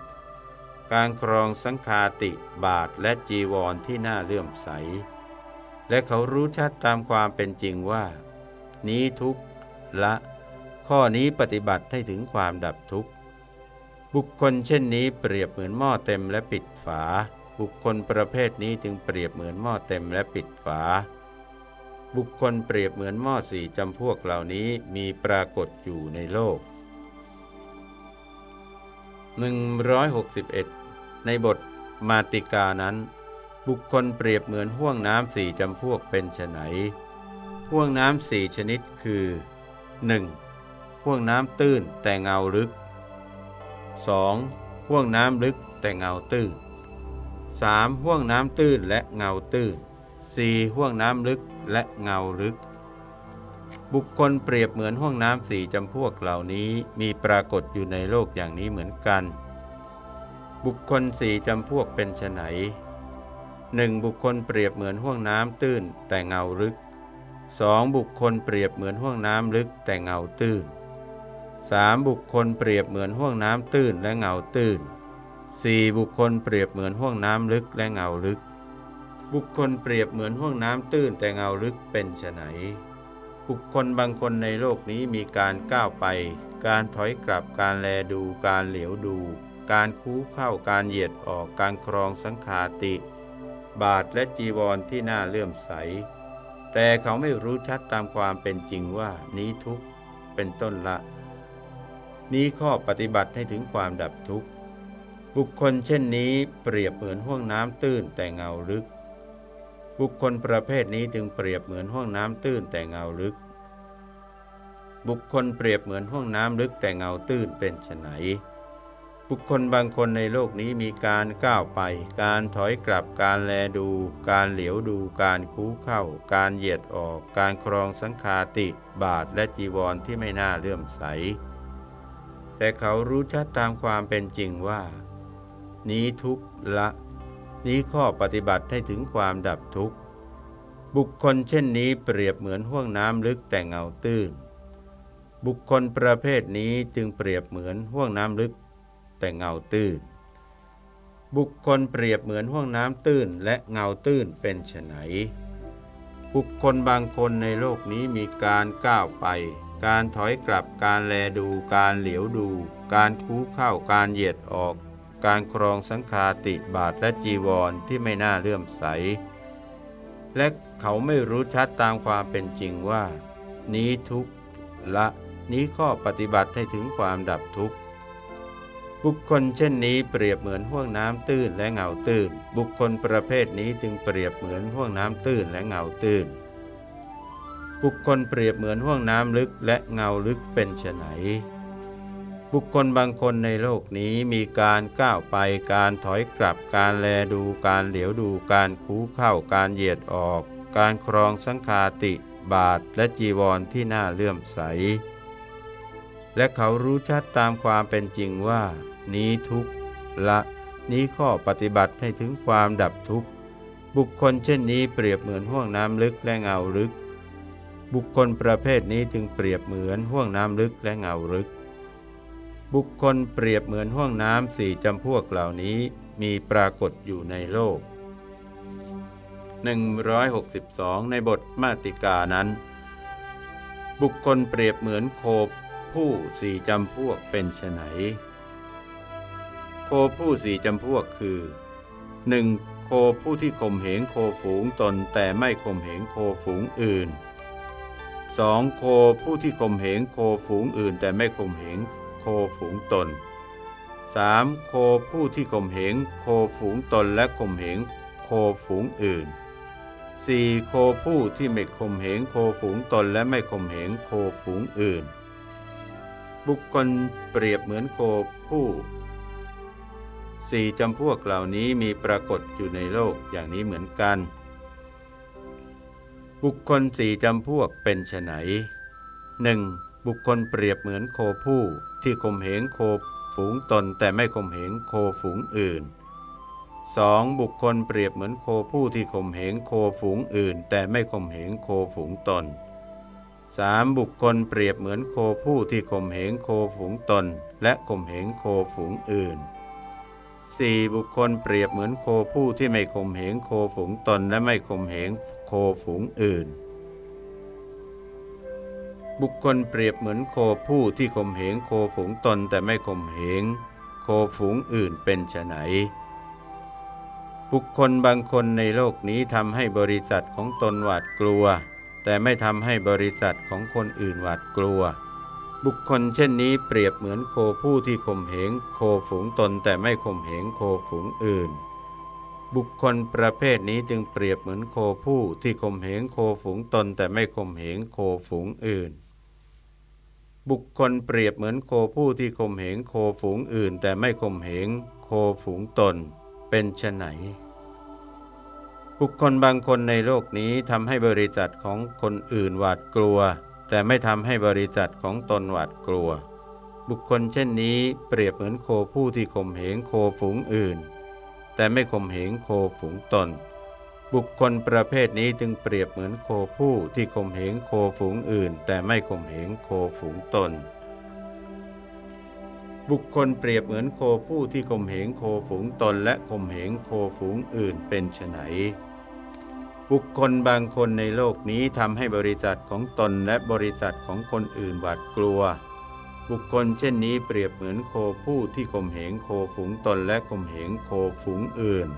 การครองสังคาติบาทและจีวรที่น่าเลื่อมใส และเขารู้ชัดตามความเป็นจริงว่า นี้ทุกละ ข้อนี้ปฏิบัติให้ถึงความดับทุกข์บุคคลเช่นนี้เปรียบเหมือนหม้อเต็มและปิดฝา บุคคลประเภทนี้จึงเปรียบเหมือนหม้อเต็มและปิดฝา บุคคลเปรียบเหมือนหม้อสี่จำพวกเหล่านี้มีปรากฏอยู่ในโลก 161 ในบทมาติกานั้น บุคคลเปรียบเหมือนห่วงน้ำสี่จำพวกเป็นไฉน ห่วงน้ำสี่ชนิดคือ 1. ห่วงน้ำตื้นแต่เงาลึก 2. ห่วงน้ำลึกแต่เงาตื้น 3. ห่วงน้ำตื้นและเงาตื้น 4. ห่วงน้ำลึกและเงาลึก บุคคลเปรียบเหมือนห้องน้ำสี่จำพวกเหล่านี้มีปรากฏอยู่ในโลกอย่างนี้เหมือนกัน บุคคลสี่จำพวกเป็นไนหนึ่งบุคคลเปรียบเหมือนห้องน้ำตื้นแต่เงาลึก สองบุคคลเปรียบเหมือนห้องน้ำลึกแต่เงาตื้นสามบุคคลเปรียบเหมือนห้องน้ำตื้นและเงาตื้นสี่บุคคลเปรียบเหมือนห้องน้ำลึกและเงาลึก บุคคลเปรียบเหมือนห้องน้ำตื้นแต่เงาลึกเป็นไนบุคคลบางคนในโลกนี้มีการก้าวไป การถอยกลับการแลดูการเหลียวดู การคู้เข้าการเหยียดออกการครองสังขาติ บาทและจีวรที่น่าเลื่อมใส แต่เขาไม่รู้ชัดตามความเป็นจริงว่านี้ทุกเป็นต้นละ นี้ข้อปฏิบัติให้ถึงความดับทุกข์ บุคคลเช่นนี้เปรียบเหมือนห้วงน้ำตื้นแต่เงาลึก บุคคลประเภทนี้จึงเปรียบเหมือนห้องน้ำตื้นแต่เงาลึก บุคคลเปรียบเหมือนห้องน้ำลึกแต่เงาตื้นเป็นไฉน บุคคลบางคนในโลกนี้มีการก้าวไป การถอยกลับ การแลดู การเหลียวดู การคูเข้า การเหยียดออก การครองสังคาติ บาทและจีวรที่ไม่น่าเลื่อมใส แต่เขารู้ชัดตามความเป็นจริงว่า นี้ทุกละ นี้ข้อปฏิบัติให้ถึงความดับทุกข์ บุคคลเช่นนี้เปรียบเหมือนห่วงน้ำลึกแต่เงาตื้นบุคคลประเภทนี้จึงเปรียบเหมือนห่วงน้ำลึก แต่เงาตื้น บุคคลเปรียบเหมือนห่วงน้ำตื้นและเงาตื้นเป็นไฉนบุคคลบางคนในโลกนี้มีการก้าวไป การถอยกลับการแลดูการเหลียวดู การคู้เข้าการเหยียดออก การครองสังคาติบาทและจีวรที่ไม่น่าเลื่อมใสแและเขาไม่รู้ชัดตามความเป็นจริงว่า นี้ทุกละนี้ข้อปฏิบัติให้ถึงความดับทุกข์ บุคคลเช่นนี้เปรียบเหมือนห้วงน้ำตื้นและเงาตื้น บุคคลประเภทนี้จึงเปรียบเหมือนห้วงน้ำตื้นและเงาตื้น บุคคลเปรียบเหมือนห้วงน้ำลึกและเงาลึกเป็นไฉนบุคคลบางคนในโลกนี้มีการก้าวไปการถอยกลับการแลดูการเหลียวดูการคูเข้าการเหยียดออก การครองสังคาติบาทและจีวรที่น่าเลื่อมใส และเขารู้ชัดตามความเป็นจริงว่า นี้ทุกละนี้ข้อปฏิบัติให้ถึงความดับทุกข์ บุคคลเช่นนี้เปรียบเหมือนห่วงน้ำลึกและเงาลึก บุคคลประเภทนี้จึงเปรียบเหมือนห่วงน้ำลึกและเงาลึก บุคคลเปรียบเหมือนห้วงน้ำสี่จำพวกเหล่านี้มีปรากฏอยู่ในโลก 162 ในบทมาติกานั้น บุคคลเปรียบเหมือนโคผู้สี่จำพวกเป็นไฉน โคผู้สี่จำพวกคือ 1. โคผู้ที่ข่มเหงโคฝูงตนแต่ไม่ข่มเหงโคฝูงอื่น 2. โคผู้ที่ข่มเหงโคฝูงอื่น แต่ไม่ข่มเหงโคฝูงตน 3. โคผู้ที่ข่มเหงโคฝูงตนและข่มเหงโคฝูงอื่น 4. โคผู้ที่ไม่ข่มเหงโคฝูงตนและไม่ข่มเหงโคฝูงอื่น บุคคลเปรียบเหมือนโคผู้ สี่จำพวกเหล่านี้มีปรากฏอยู่ในโลกอย่างนี้เหมือนกัน บุคคลสี่จำพวกเป็นไฉนหนึ่งบุคคลเปรียบเหมือนโคผู้ที่ข่มเหงโคฝูงตนแต่ไม่ข่มเหงโคฝูงอื่น 2. บุคคลเปรียบเหมือนโคผู้ที่ข่มเหงโคฝูงอื่น แต่ไม่ข่มเหงโคฝูงตน 3. บุคคลเปรียบเหมือนโคผู้ที่ข่มเหงโคฝูงตน และข่มเหงโคฝูงอื่น 4. บุคคลเปรียบเหมือนโคผู้ที่ไม่ข่มเหงโคฝูงตนและไม่ข่มเหงโคฝูงอื่น บุคคลเปรียบเหมือนโคผู้ที่ข่มเหงโคฝูงตนแต่ไม่ข่มเหงโคฝูงอื่นเป็นไฉนบุคคลบางคนในโลกนี้ทำให้บริษัทของตนหวาดกลัว แต่ไม่ทำให้บริษัทของคนอื่นหวาดกลัว บุคคลเช่นนี้เปรียบเหมือนโคผู้ที่ข่มเหงโคฝูงตนแต่ไม่ข่มเหงโคฝูงอื่น บุคคลประเภทนี้จึงเปรียบเหมือนโคผู้ที่ข่มเหงโคฝูงตนแต่ไม่ข่มเหงโคฝูงอื่น บุคคลเปรียบเหมือนโคผู้ที่ข่มเหงโคฝูงอื่น แต่ไม่ข่มเหงโคฝูงตน เป็นไฉนบุคคลบางคนในโลกนี้ทำให้บริษัทของคนอื่นหวาดกลัว แต่ไม่ทำให้บริษัทของตนหวาดกลัว บุคคลเช่นนี้เปรียบเหมือนโคผู้ที่ข่มเหงโคฝูงอื่น แต่ไม่ข่มเหงโคฝูงตน บุคคลประเภทนี้จึงเปรียบเหมือนโคผู้ที่ข่มเหงโคฝูงอื่น แต่ไม่ข่มเหงโคฝูงตน บุคคลเปรียบเหมือนโคผู้ที่ข่มเหงโคฝูงตน และข่มเหงโคฝูงอื่นเป็นไฉน บุคคลบางคนในโลกนี้ทำให้บริษัทของตนและบริษัทของคนอื่นหวาดกลัว บุคคลเช่นนี้เปรียบเหมือนโคผู้ที่ข่มเหงโคฝูงตนและข่มเหงโคฝูงอื่น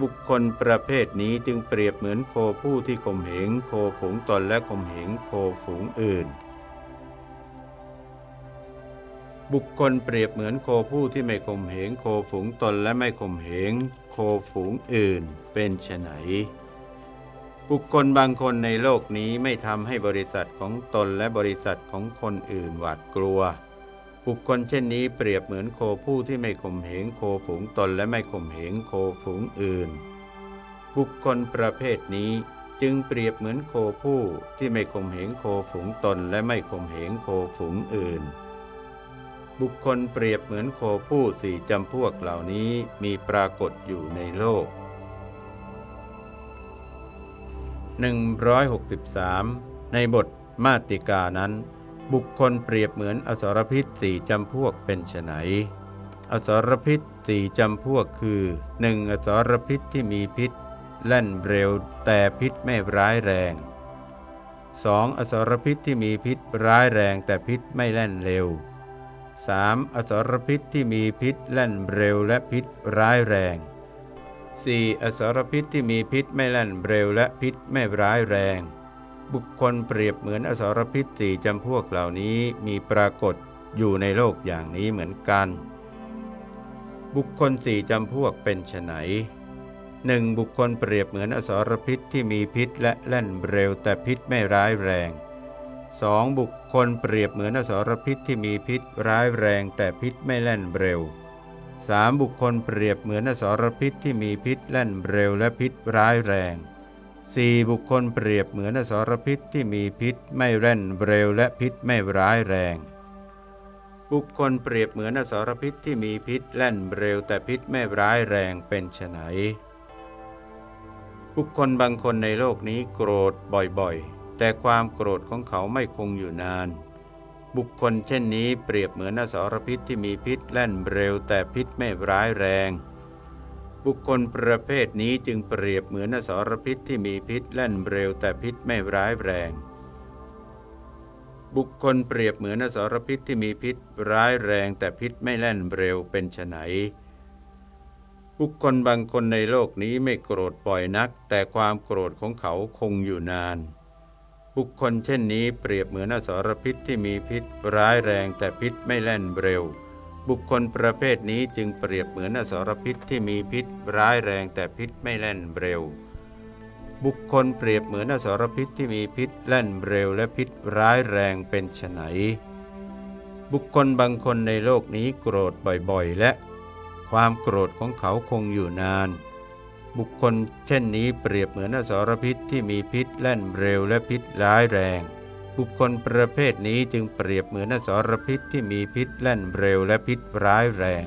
บุคคลประเภทนี้จึงเปรียบเหมือนโคผู้ที่ข่มเหงโคฝูงตนและข่มเหงโคฝูงอื่น บุคคลเปรียบเหมือนโคผู้ที่ไม่ข่มเหงโคฝูงตนและไม่ข่มเหงโคฝูงอื่น เป็นไฉน บุคคลบางคนในโลกนี้ไม่ทำให้บริษัทของตนและบริษัทของคนอื่นหวาดกลัว บุคคลเช่นนี้เปรียบเหมือนโคผู้ที่ไม่ข่มเหงโคฝูงตนและไม่ข่มเหงโคฝูงอื่น บุคคลประเภทนี้จึงเปรียบเหมือนโคผู้ที่ไม่ข่มเหงโคฝูงตนและไม่ข่มเหงโคฝูงอื่น บุคคลเปรียบเหมือนโคผู้สี่จำพวกเหล่านี้มีปรากฏอยู่ในโลก 163 ในบทมาติกานั้น บุคคลเปรียบเหมือนอสรพิษสี่จำพวกเป็นไฉนอสรพิษสี่จำพวกคือ 1. อสรพิษที่มีพิษ แล่นเร็วแต่พิษไม่ร้ายแรง 2. อสรพิษที่มีพิษร้ายแรงแต่พิษไม่แล่นเร็ว 3. อสรพิษที่มีพิษแล่นเร็วและพิษร้ายแรง 4. อสารพิษที่มีพิษไม่แล่นเร็วและพิษไม่ร้ายแรง บุคคลเปรียบเหมือนอสารพิษสี่จำพวกเหล่านี้มีปรากฏอยู่ในโลกอย่างนี้เหมือนกัน บุคคลสี่จำพวกเป็นไฉนหนึ่งบุคคลเปรียบเหมือนอสารพิษที่มีพิษและแล่นเร็วแต่พิษไม่ร้ายแรง 2. บุคคลเปรียบเหมือนอสารพิษที่มีพิษร้ายแรงแต่พิษไม่แล่นเร็ว 3. บุคคลเปรียบเหมือนอสรพิษที่มีพิษแล่นเร็วและพิษร้ายแรง 4. บุคคลเปรียบเหมือนอสรพิษที่มีพิษไม่แล่นเร็วและพิษไม่ร้ายแรง บุคคลเปรียบเหมือนอสรพิษที่มีพิษแล่นเร็วแต่พิษไม่ร้ายแรงเป็นไฉนบุคคลบางคนในโลกนี้โกรธบ่อยๆ แต่ความโกรธของเขาไม่คงอยู่นาน บุคคลเช่นนี้เปรียบเหมือนอสรพิษที่มีพิษแล่นเร็วแต่พิษไม่ร้ายแรง บุคคลประเภทนี้จึงเปรียบเหมือนอสรพิษที่มีพิษแล่นเร็วแต่พิษไม่ร้ายแรง บุคคลเปรียบเหมือนอสรพิษที่มีพิษร้ายแรงแต่พิษไม่แล่นเร็วเป็นไฉนบุคคลบางคนในโลกนี้ไม่โกรธบ่อยนัก แต่ความโกรธของเขาคงอยู่นาน บุคคลเช่นนี้เปรียบเหมือนอสรพิษที่มีพิษร้ายแรงแต่พิษไม่แล่นเร็ว บุคคลประเภทนี้จึงเปรียบเหมือนอสรพิษที่มีพิษร้ายแรงแต่พิษไม่แล่นเร็ว บุคคลเปรียบเหมือนอสรพิษที่มีพิษแล่นเร็ว และพิษร้ายแรงเป็นไฉนบุคคลบางคนในโลกนี้โกรธบ่อยๆ และความโกรธของเขาคงอยู่นาน บุคคลเช่นนี้เปรียบเหมือนอสรพิษที่มีพิษแล่นเร็วและพิษร้ายแรง บุคคลประเภทนี้จึงเปรียบเหมือนอสรพิษที่มีพิษแล่นเร็วและพิษร้ายแรง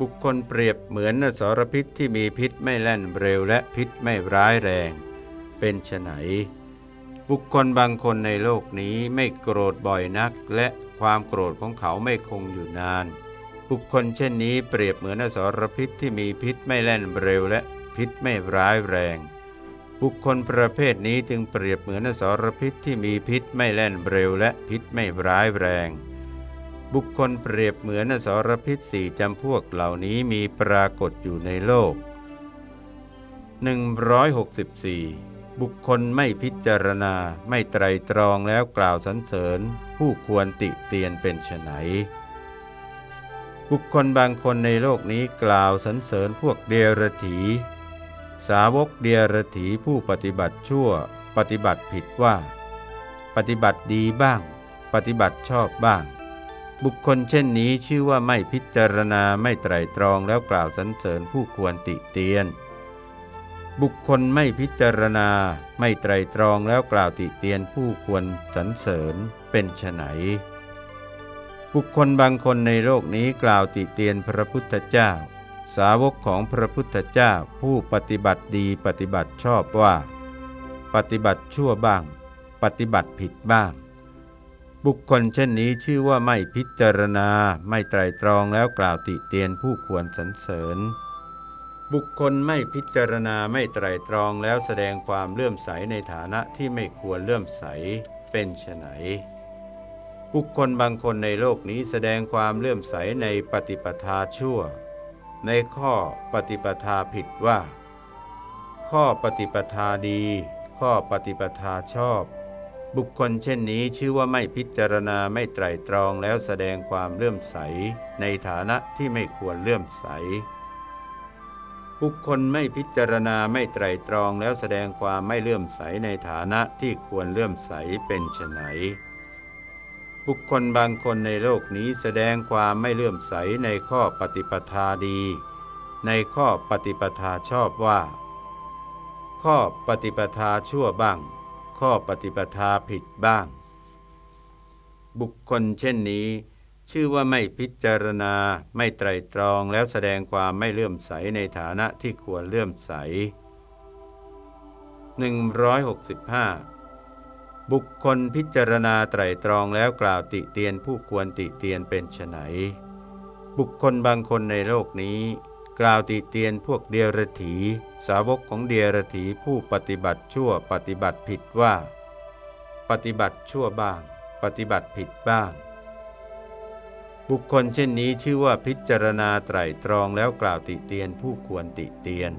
บุคคลเปรียบเหมือนอสรพิษที่มีพิษไม่แล่นเร็วและพิษไม่ร้ายแรง เป็นไฉนบุคคลบางคนในโลกนี้ไม่โกรธบ่อยนัก และความโกรธของเขาไม่คงอยู่นาน บุคคลเช่นนี้เปรียบเหมือนอสรพิษที่มีพิษไม่แล่นเร็วและพิษไม่ร้ายแรง บุคคลประเภทนี้จึงเปรียบเหมือนอสรพิษที่มีพิษไม่แล่นเร็วและพิษไม่ร้ายแรง บุคคลเปรียบเหมือนอสรพิษสี่จำพวกเหล่านี้มีปรากฏอยู่ในโลก 164บุคคลไม่พิจารณาไม่ไตรตรองแล้วกล่าวสรรเสริญ ผู้ควรติเตียนเป็นไฉน บุคคลบางคนในโลกนี้กล่าวสรรเสริญพวกเดียรถี สาวกเดียรถีผู้ปฏิบัติชั่ว ปฏิบัติผิดว่า ปฏิบัติดีบ้าง ปฏิบัติชอบบ้าง บุคคลเช่นนี้ชื่อว่าไม่พิจารณาไม่ไตรตรองแล้วกล่าวสรรเสริญผู้ควรติเตียน บุคคลไม่พิจารณาไม่ไตรตรองแล้วกล่าวติเตียนผู้ควรสรรเสริญเป็นไฉน บุคคลบางคนในโลกนี้กล่าวติเตียนพระพุทธเจ้า สาวกของพระพุทธเจ้าผู้ปฏิบัติดีปฏิบัติชอบว่า ปฏิบัติชั่วบ้าง ปฏิบัติผิดบ้าง บุคคลเช่นนี้ชื่อว่าไม่พิจารณาไม่ไตรตรองแล้วกล่าวติเตียนผู้ควรสรรเสริญ บุคคลไม่พิจารณาไม่ไตรตรองแล้วแสดงความเลื่อมใสในฐานะที่ไม่ควรเลื่อมใสเป็นไฉน บุคคลบางคนในโลกนี้แสดงความเลื่อมใสในปฏิปทาชั่ว ในข้อปฏิปทาผิดว่า ข้อปฏิปทาดี ข้อปฏิปทาชอบ บุคคลเช่นนี้ชื่อว่าไม่พิจารณาไม่ไตรตรองแล้วแสดงความเลื่อมใส ในฐานะที่ไม่ควรเลื่อมใส บุคคลไม่พิจารณาไม่ไตรตรองแล้วแสดงความไม่เลื่อมใสในฐานะที่ควรเลื่อมใสเป็นไฉน บุคคลบางคนในโลกนี้แสดงความไม่เลื่อมใสในข้อปฏิปทาดี ในข้อปฏิปทาชอบว่า ข้อปฏิปทาชั่วบ้าง ข้อปฏิปทาผิดบ้าง บุคคลเช่นนี้ ชื่อว่าไม่พิจารณาไม่ไตรตรองแล้วแสดงความไม่เลื่อมใสในฐานะที่ควรเลื่อมใส 165 บุคคลพิจารณาไตรตรองแล้วกล่าวติเตียนผู้ควรติเตียนเป็นไฉนบุคคลบางคนในโลกนี้ กล่าวติเตียนพวกเดียรถี สาวกของเดียรถีผู้ปฏิบัติชั่วปฏิบัติผิดว่า ปฏิบัติชั่วบ้าง ปฏิบัติผิดบ้าง บุคคลเช่นนี้ชื่อว่าพิจารณาไตรตรองแล้วกล่าวติเตียนผู้ควรติเตียน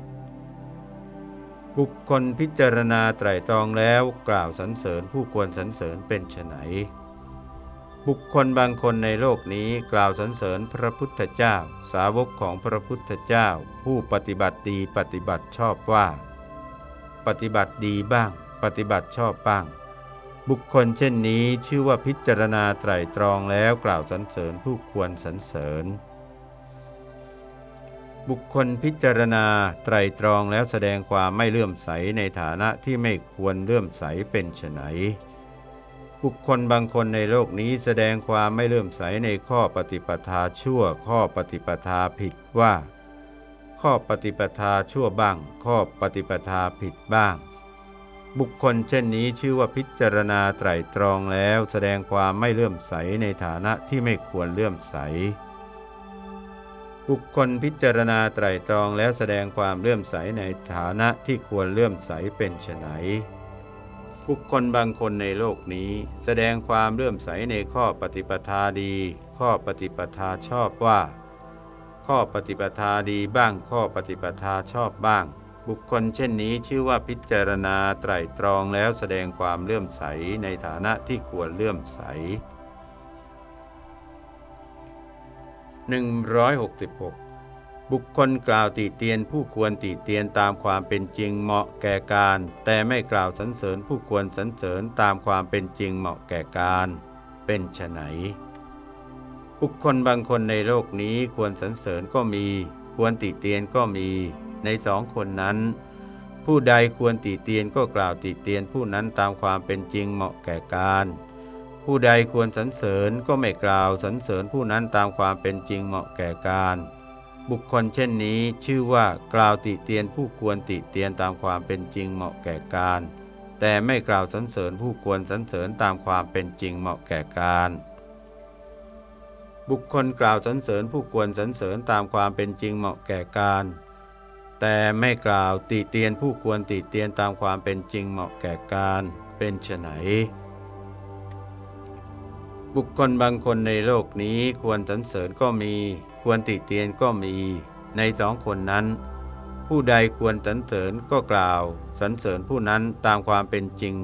บุคคลพิจารณาไตรตรองแล้วกล่าวสรรเสริญผู้ควรสรรเสริญเป็นไนบุคคลบางคนในโลกนี้กล่าวสรรเสริญพระพุทธเจ้า สาวกของพระพุทธเจ้า ผู้ปฏิบัติดีปฏิบัติชอบว่า ปฏิบัติดีบ้าง ปฏิบัติชอบบ้าง บุคคลเช่นนี้ชื่อว่าพิจารณาไตรตรองแล้วกล่าวสรรเสริญผู้ควรสรรเสริญ บุคคลพิจารณาไตรตรองแล้วแสดงความไม่เลื่อมใสในฐานะที่ไม่ควรเลื่อมใสเป็นไฉนบุคคลบางคนในโลกนี้แสดงความไม่เลื่อมใสในข้อปฏิปทาชั่ว ข้อปฏิปทาผิดว่า ข้อปฏิปทาชั่วบ้าง ข้อปฏิปทาผิดบ้าง บุคคลเช่นนี้ชื่อว่าพิจารณาไตรตรองแล้วแสดงความไม่เลื่อมใสในฐานะที่ไม่ควรเลื่อมใส บุคคลพิจารณาไตรตรองแล้วแสดงความเลื่อมใสในฐานะที่ควรเลื่อมใสเป็นไฉนบุคคลบางคนในโลกนี้ แสดงความเลื่อมใสในข้อปฏิปทาดี ข้อปฏิปทาชอบว่า ข้อปฏิปทาดีบ้างข้อปฏิปทาชอบบ้าง บุคคลเช่นนี้ชื่อว่าพิจารณาไตรตรองแล้วแสดงความเลื่อมใสในฐานะที่ควรเลื่อมใส 166 บุคคลกล่าวติเตียนผู้ควรติเตียนตามความเป็นจริงเหมาะแก่การ แต่ไม่กล่าวสรรเสริญผู้ควรสรรเสริญตามความเป็นจริงเหมาะแก่การ เป็นไฉนบุคคลบางคนในโลกนี้ควรสรรเสริญก็มี ควรติเตียนก็มี ในสองคนนั้น ผู้ใดควรติเตียนก็กล่าวติเตียนผู้นั้นตามความเป็นจริงเหมาะแก่การ ผู้ใดควรสรรเสริญก็ไม่กล่าวสรรเสริญผู้นั้นตามความเป็นจริงเหมาะแก่การ บุคคลเช่นนี้ชื่อว่ากล่าวติเตียนผู้ควรติเตียนตามความเป็นจริงเหมาะแก่การ แต่ไม่กล่าวสรรเสริญผู้ควรสรรเสริญตามความเป็นจริงเหมาะแก่การ บุคคลกล่าวสรรเสริญผู้ควรสรรเสริญตามความเป็นจริงเหมาะแก่การ แต่ไม่กล่าวติเตียนผู้ควรติเตียนตามความเป็นจริงเหมาะแก่การ เป็นไฉน บุคคลบางคนในโลกนี้ควรสรรเสริญก็มี ควรติเตียนก็มี ในสองคนนั้น ผู้ใดควรสรรเสริญก็กล่าวสรรเสริญผู้นั้นตามความเป็นจริง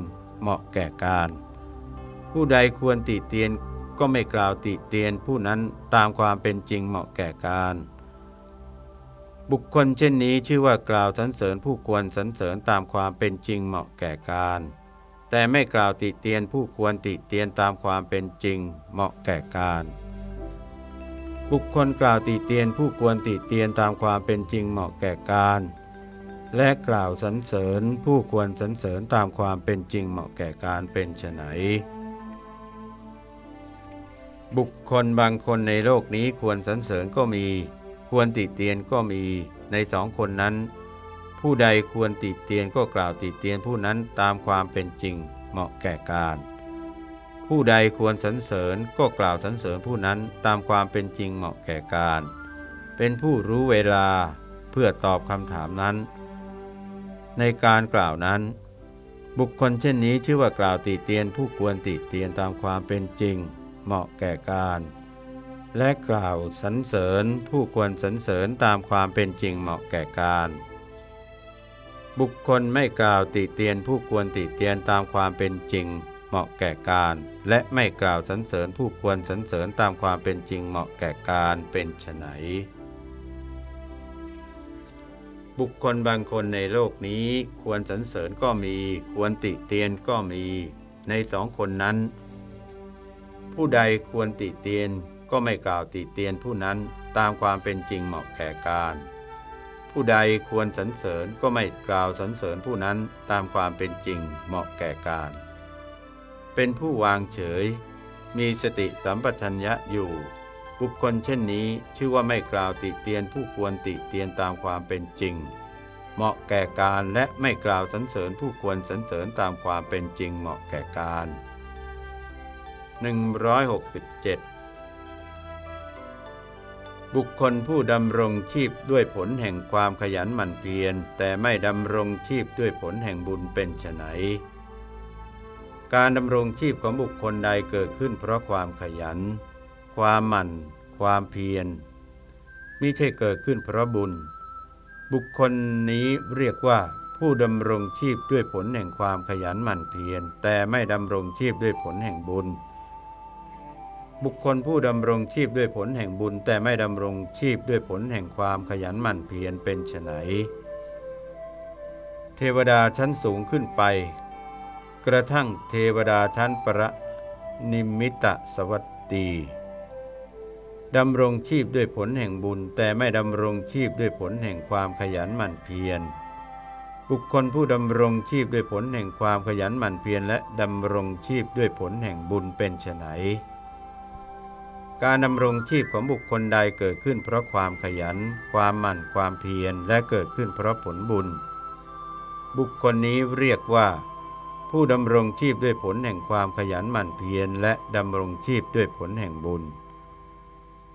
เหมาะแก่การ ผู้ใดควรติเตียนก็ไม่กล่าวติเตียนผู้นั้นตามความเป็นจริงเหมาะแก่การ บุคคลเช่นนี้ชื่อว่ากล่าวสรรเสริญผู้ควรสรรเสริญตามความเป็นจริงเหมาะแก่การ แต่ไม่กล่าวติเตียนผู้ควรติเตียนตามความเป็นจริงเหมาะแก่การ บุคคลกล่าวติเตียนผู้ควรติเตียนตามความเป็นจริงเหมาะแก่การ และกล่าวสรรเสริญผู้ควรสรรเสริญตามความเป็นจริงเหมาะแก่การเป็นไฉนบุคคลบางคนในโลกนี้ควรสรรเสริญก็มี ควรติเตียนก็มีในสองคนนั้น ผู้ใดควรติเตียนก็กล่าวติเตียนผู้นั้นตามความเป็นจริงเหมาะแก่การ ผู้ใดควรสรรเสริญก็กล่าวสรรเสริญผู้นั้นตามความเป็นจริงเหมาะแก่การ เป็นผู้รู้เวลาเพื่อตอบคำถามนั้น ในการกล่าวนั้น บุคคลเช่นนี้ชื่อว่ากล่าวติเตียนผู้ควรติเตียนตามความเป็นจริงเหมาะแก่การ และกล่าวสรรเสริญผู้ควรสรรเสริญตามความเป็นจริงเหมาะแก่การ บุคคลไม่กล่าวติเตียนผู้ควรติเตียนตามความเป็นจริง เหมาะแก่การ และไม่กล่าวสรรเสริญผู้ควรสรรเสริญตามความเป็นจริงเหมาะแก่การเป็นไฉนบุคคลบางคนในโลกนี้ควรสรรเสริญก็มี ควรติเตียนก็มี ในสองคนนั้น ผู้ใดควรติเตียนก็ไม่กล่าวติเตียนผู้นั้นตามความเป็นจริงเหมาะแก่การ ผู้ใดควรสรรเสริญก็ไม่กล่าวสรรเสริญผู้นั้นตามความเป็นจริงเหมาะแก่การ เป็นผู้วางเฉย มีสติสัมปชัญญะอยู่ บุคคลเช่นนี้ชื่อว่าไม่กล่าวติเตียนผู้ควรติเตียนตามความเป็นจริง เหมาะแก่การและไม่กล่าวสรรเสริญผู้ควรสรรเสริญตามความเป็นจริงเหมาะแก่การ 167 บุคคลผู้ดำรงชีพด้วยผลแห่งความขยันหมั่นเพียร แต่ไม่ดำรงชีพด้วยผลแห่งบุญเป็นไฉนการดำรงชีพของบุคคลใดเกิดขึ้นเพราะความขยัน ความหมั่น ความเพียรมิใช่เกิดขึ้นเพราะบุญ บุคคลนี้เรียกว่าผู้ดำรงชีพด้วยผลแห่งความขยันหมั่นเพียร แต่ไม่ดำรงชีพด้วยผลแห่งบุญ บุคคลผู้ดำรงชีพด้วยผลแห่งบุญ แต่ไม่ดำรงชีพด้วยผลแห่งความขยันหมั่นเพียรเป็นไฉนเทวดาชั้นสูงขึ้นไป กระทั่งเทวดาชั้นประนิมิตสวัสดีดำรงชีพด้วยผลแห่งบุญ แต่ไม่ดำรงชีพด้วยผลแห่งความขยันหมั่นเพียร บุคคลผู้ดำรงชีพด้วยผลแห่งความขยันหมั่นเพียรและดำรงชีพด้วยผลแห่งบุญเป็นไฉน การดำรงชีพของบุคคลใดเกิดขึ้นเพราะความขยัน ความหมั่นความเพียรและเกิดขึ้นเพราะผลบุญ บุคคลนี้เรียกว่า ผู้ดำรงชีพด้วยผลแห่งความขยันหมั่นเพียรและดำรงชีพด้วยผลแห่งบุญ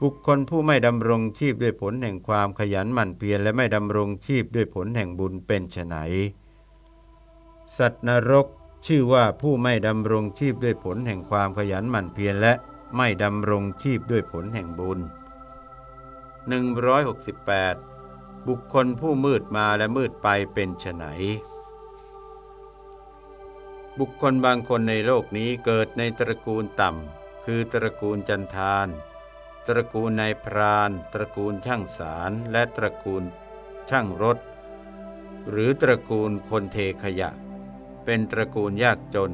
บุคคลผู้ไม่ดำรงชีพด้วยผลแห่งความขยันหมั่นเพียรและไม่ดำรงชีพด้วยผลแห่งบุญเป็นไฉนสัตว์นรกชื่อว่าผู้ไม่ดำรงชีพด้วยผลแห่งความขยันหมั่นเพียรและ ไม่ดำรงชีพด้วยผลแห่งบุญ 168 บุคคลผู้มืดมาและมืดไปเป็นไฉนบุคคลบางคนในโลกนี้เกิดในตระกูลต่ำ คือตระกูลจันทาน ตระกูลนายพราน ตระกูลช่างสาร และตระกูลช่างรถ หรือตระกูลคนเทขยะ เป็นตระกูลยากจน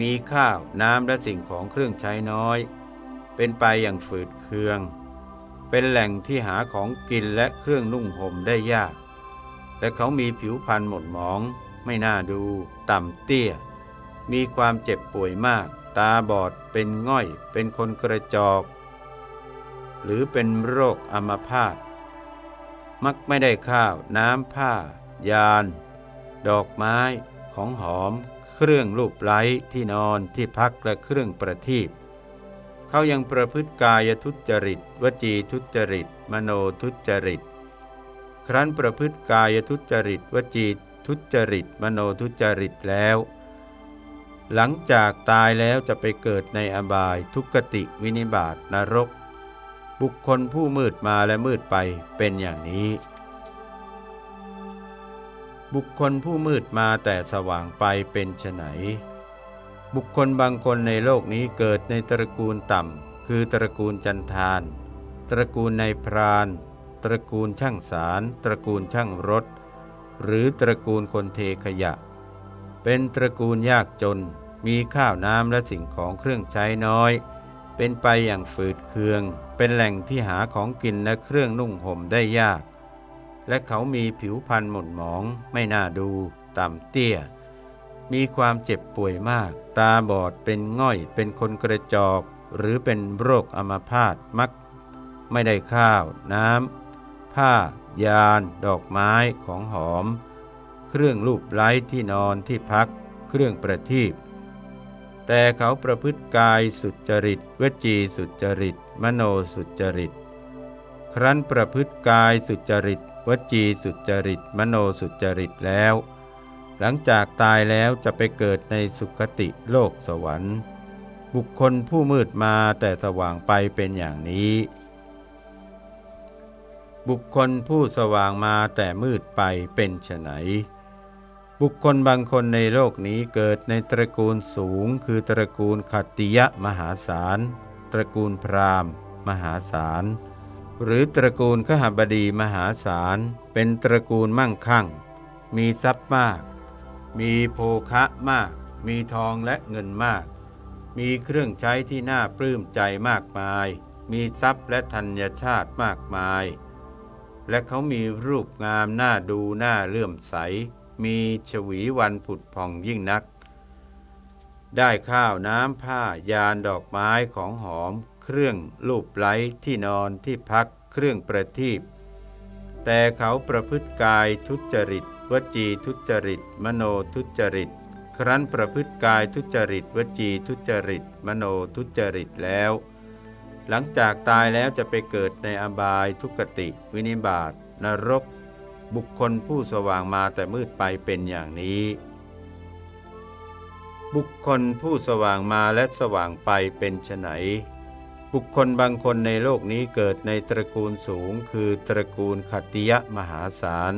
มีข้าวน้ำและสิ่งของเครื่องใช้น้อย เป็นไปอย่างฝืดเคือง เป็นแหล่งที่หาของกินและเครื่องนุ่งห่มได้ยาก และเขามีผิวพรรณหมดหมอง ไม่น่าดู ต่ำเตี้ย มีความเจ็บป่วยมาก ตาบอดเป็นง่อย เป็นคนกระจอก หรือเป็นโรคอัมพาตมักไม่ได้ข้าว น้ำผ้า ยาน ดอกไม้ ของหอม เครื่องรูปไล้ที่นอนที่พักและเครื่องประทีปเขายังประพฤติกายทุจริต วจีทุจริต มโนทุจริต ครั้นประพฤติกายทุจริต วจีทุจริต มโนทุจริตแล้ว หลังจากตายแล้วจะไปเกิดในอบายทุกติวินิบาตนรก บุคคลผู้มืดมาและมืดไปเป็นอย่างนี้ บุคคลผู้มืดมาแต่สว่างไปเป็นไฉนบุคคลบางคนในโลกนี้เกิดในตระกูลต่ำ คือตระกูลจันทาน ตระกูลในพราน ตระกูลช่างสาร ตระกูลช่างรถ หรือตระกูลคนเทขยะ เป็นตระกูลยากจน มีข้าวน้ำและสิ่งของเครื่องใช้น้อย เป็นไปอย่างฝืดเคือง เป็นแหล่งที่หาของกินและเครื่องนุ่งห่มได้ยาก และเขามีผิวพรรณหม่นหมองไม่น่าดู ต่ำเตี้ย มีความเจ็บป่วยมาก ตาบอดเป็นง่อยเป็นคนกระจอก หรือเป็นโรคอัมพาตมัก ไม่ได้ข้าว น้ำ ผ้า ยาน ดอกไม้ของหอม เครื่องรูปไล้ที่นอนที่พัก เครื่องประทีปแต่เขาประพฤติกายสุจริต วจีสุจริต มโนสุจริต ครั้นประพฤติกายสุจริต วจีสุจริต มโนสุจริตแล้ว หลังจากตายแล้วจะไปเกิดในสุคติโลกสวรรค์ บุคคลผู้มืดมาแต่สว่างไปเป็นอย่างนี้ บุคคลผู้สว่างมาแต่มืดไปเป็นไฉนบุคคลบางคนในโลกนี้เกิดในตระกูลสูง คือตระกูลขัตติยะมหาศาล ตระกูลพราหมณ์ มหาศาล หรือตระกูลขหบดีมหาศาล เป็นตระกูลมั่งคั่ง มีทรัพย์มาก มีโภคะมาก มีทองและเงินมาก มีเครื่องใช้ที่น่าปลื้มใจมากมาย มีทรัพย์และธัญชาติมากมาย และเขามีรูปงามน่าดูน่าเลื่อมใส มีฉวีวันผุดผ่องยิ่งนัก ได้ข้าวน้ำผ้ายานดอกไม้ของหอม เครื่องลูบไล้ที่นอนที่พักเครื่องประทีปแต่เขาประพฤติกายทุจริต วจีทุจริต มโนทุจริต ครั้นประพฤติกายทุจริต วจีทุจริต มโนทุจริตแล้ว หลังจากตายแล้วจะไปเกิดในอบายทุกติ วินิบาตนรก บุคคลผู้สว่างมาแต่มืดไปเป็นอย่างนี้ บุคคลผู้สว่างมาและสว่างไปเป็นไฉน บุคคลบางคนในโลกนี้เกิดในตระกูลสูง คือตระกูลขติยมหาศาล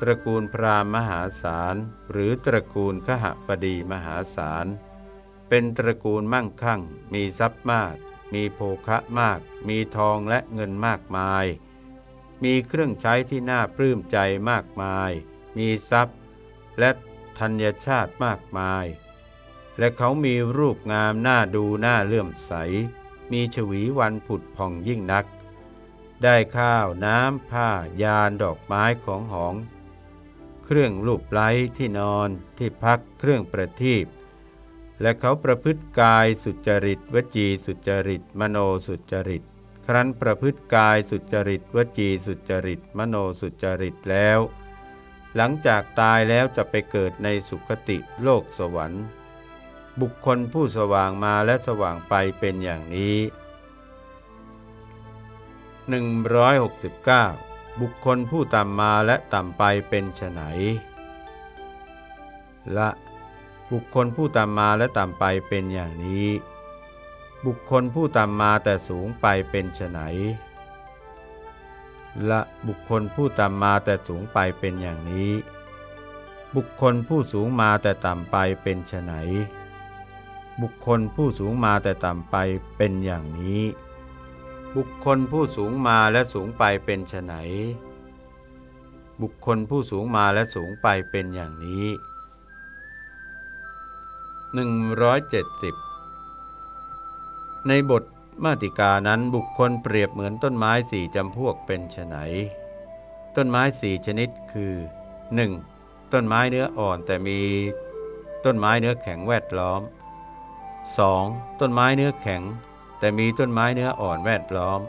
ตระกูลพราหมมหาศาล หรือตระกูลขหปดีมหาศาล เป็นตระกูลมั่งคั่ง มีทรัพย์มาก มีโภคะมาก มีทองและเงินมากมาย มีเครื่องใช้ที่น่าปลื้มใจมากมาย มีทรัพย์และธัญชาติมากมาย และเขามีรูปงามน่าดูน่าเลื่อมใส มีฉวีวันผุดผ่องยิ่งนัก ได้ข้าวน้ำผ้ายานดอกไม้ของหอง เครื่องรูปไล้ที่นอนที่พักเครื่องประทีปและเขาประพฤติกายสุจริต วจีสุจริต มโนสุจริต ครั้นประพฤติกายสุจริต วจีสุจริต มโนสุจริตแล้ว หลังจากตายแล้วจะไปเกิดในสุคติโลกสวรรค์ บุคคลผู้สว่างมาและสว่างไปเป็นอย่างนี้ 169 บุคคลผู้ต่ำมาและต่ำไปเป็นไนละบุคคลผู้ต่ำมาและต่ำไปเป็นอย่างนี้ บุคคลผู้ต่ำมาแต่สูงไปเป็นไนละบุคคลผู้ต่ำมาแต่สูงไปเป็นอย่างนี้ บุคคลผู้สูงมาแต่ต่ำไปเป็นไฉน บุคคลผู้สูงมาแต่ต่ำไปเป็นอย่างนี้ บุคคลผู้สูงมาและสูงไปเป็นไนบุคคลผู้สูงมาและสูงไปเป็นอย่างนี้ 170 ในบทมาติกานั้นบุคคลเปรียบเหมือนต้นไม้สี่จำพวกเป็นไนต้นไม้สี่ชนิดคือ 1. ต้นไม้เนื้ออ่อนแต่มีต้นไม้เนื้อแข็งแวดล้อม 2. ต้นไม้เนื้อแข็ง แต่มีต้นไม้เนื้ออ่อนแวดล้อม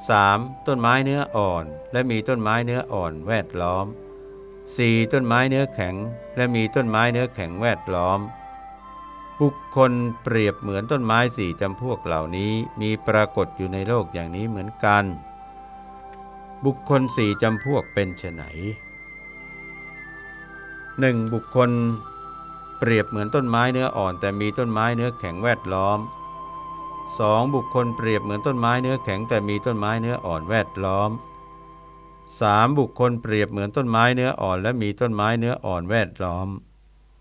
3. ต้นไม้เนื้ออ่อน และมีต้นไม้เนื้ออ่อนแวดล้อม 4. ต้นไม้เนื้อแข็ง และมีต้นไม้เนื้อแข็งแวดล้อม บุคคลเปรียบเหมือนต้นไม้สี่จำพวกเหล่านี้มีปรากฏอยู่ในโลกอย่างนี้เหมือนกัน บุคคลสี่จำพวกเป็นไฉนหนึ่งบุคคล เปรียบเหมือนต้นไม้เนื้ออ่อน แต่มีต้นไม้เนื้อแข็งแวดล้อม 2. บุคคลเปรียบเหมือนต้นไม้เนื้อแข็งแต่มีต้นไม้เนื้ออ่อนแวดล้อม 3. บุคคลเปรียบเหมือนต้นไม้เนื้ออ่อน และมีต้นไม้เนื้ออ่อนแวดล้อม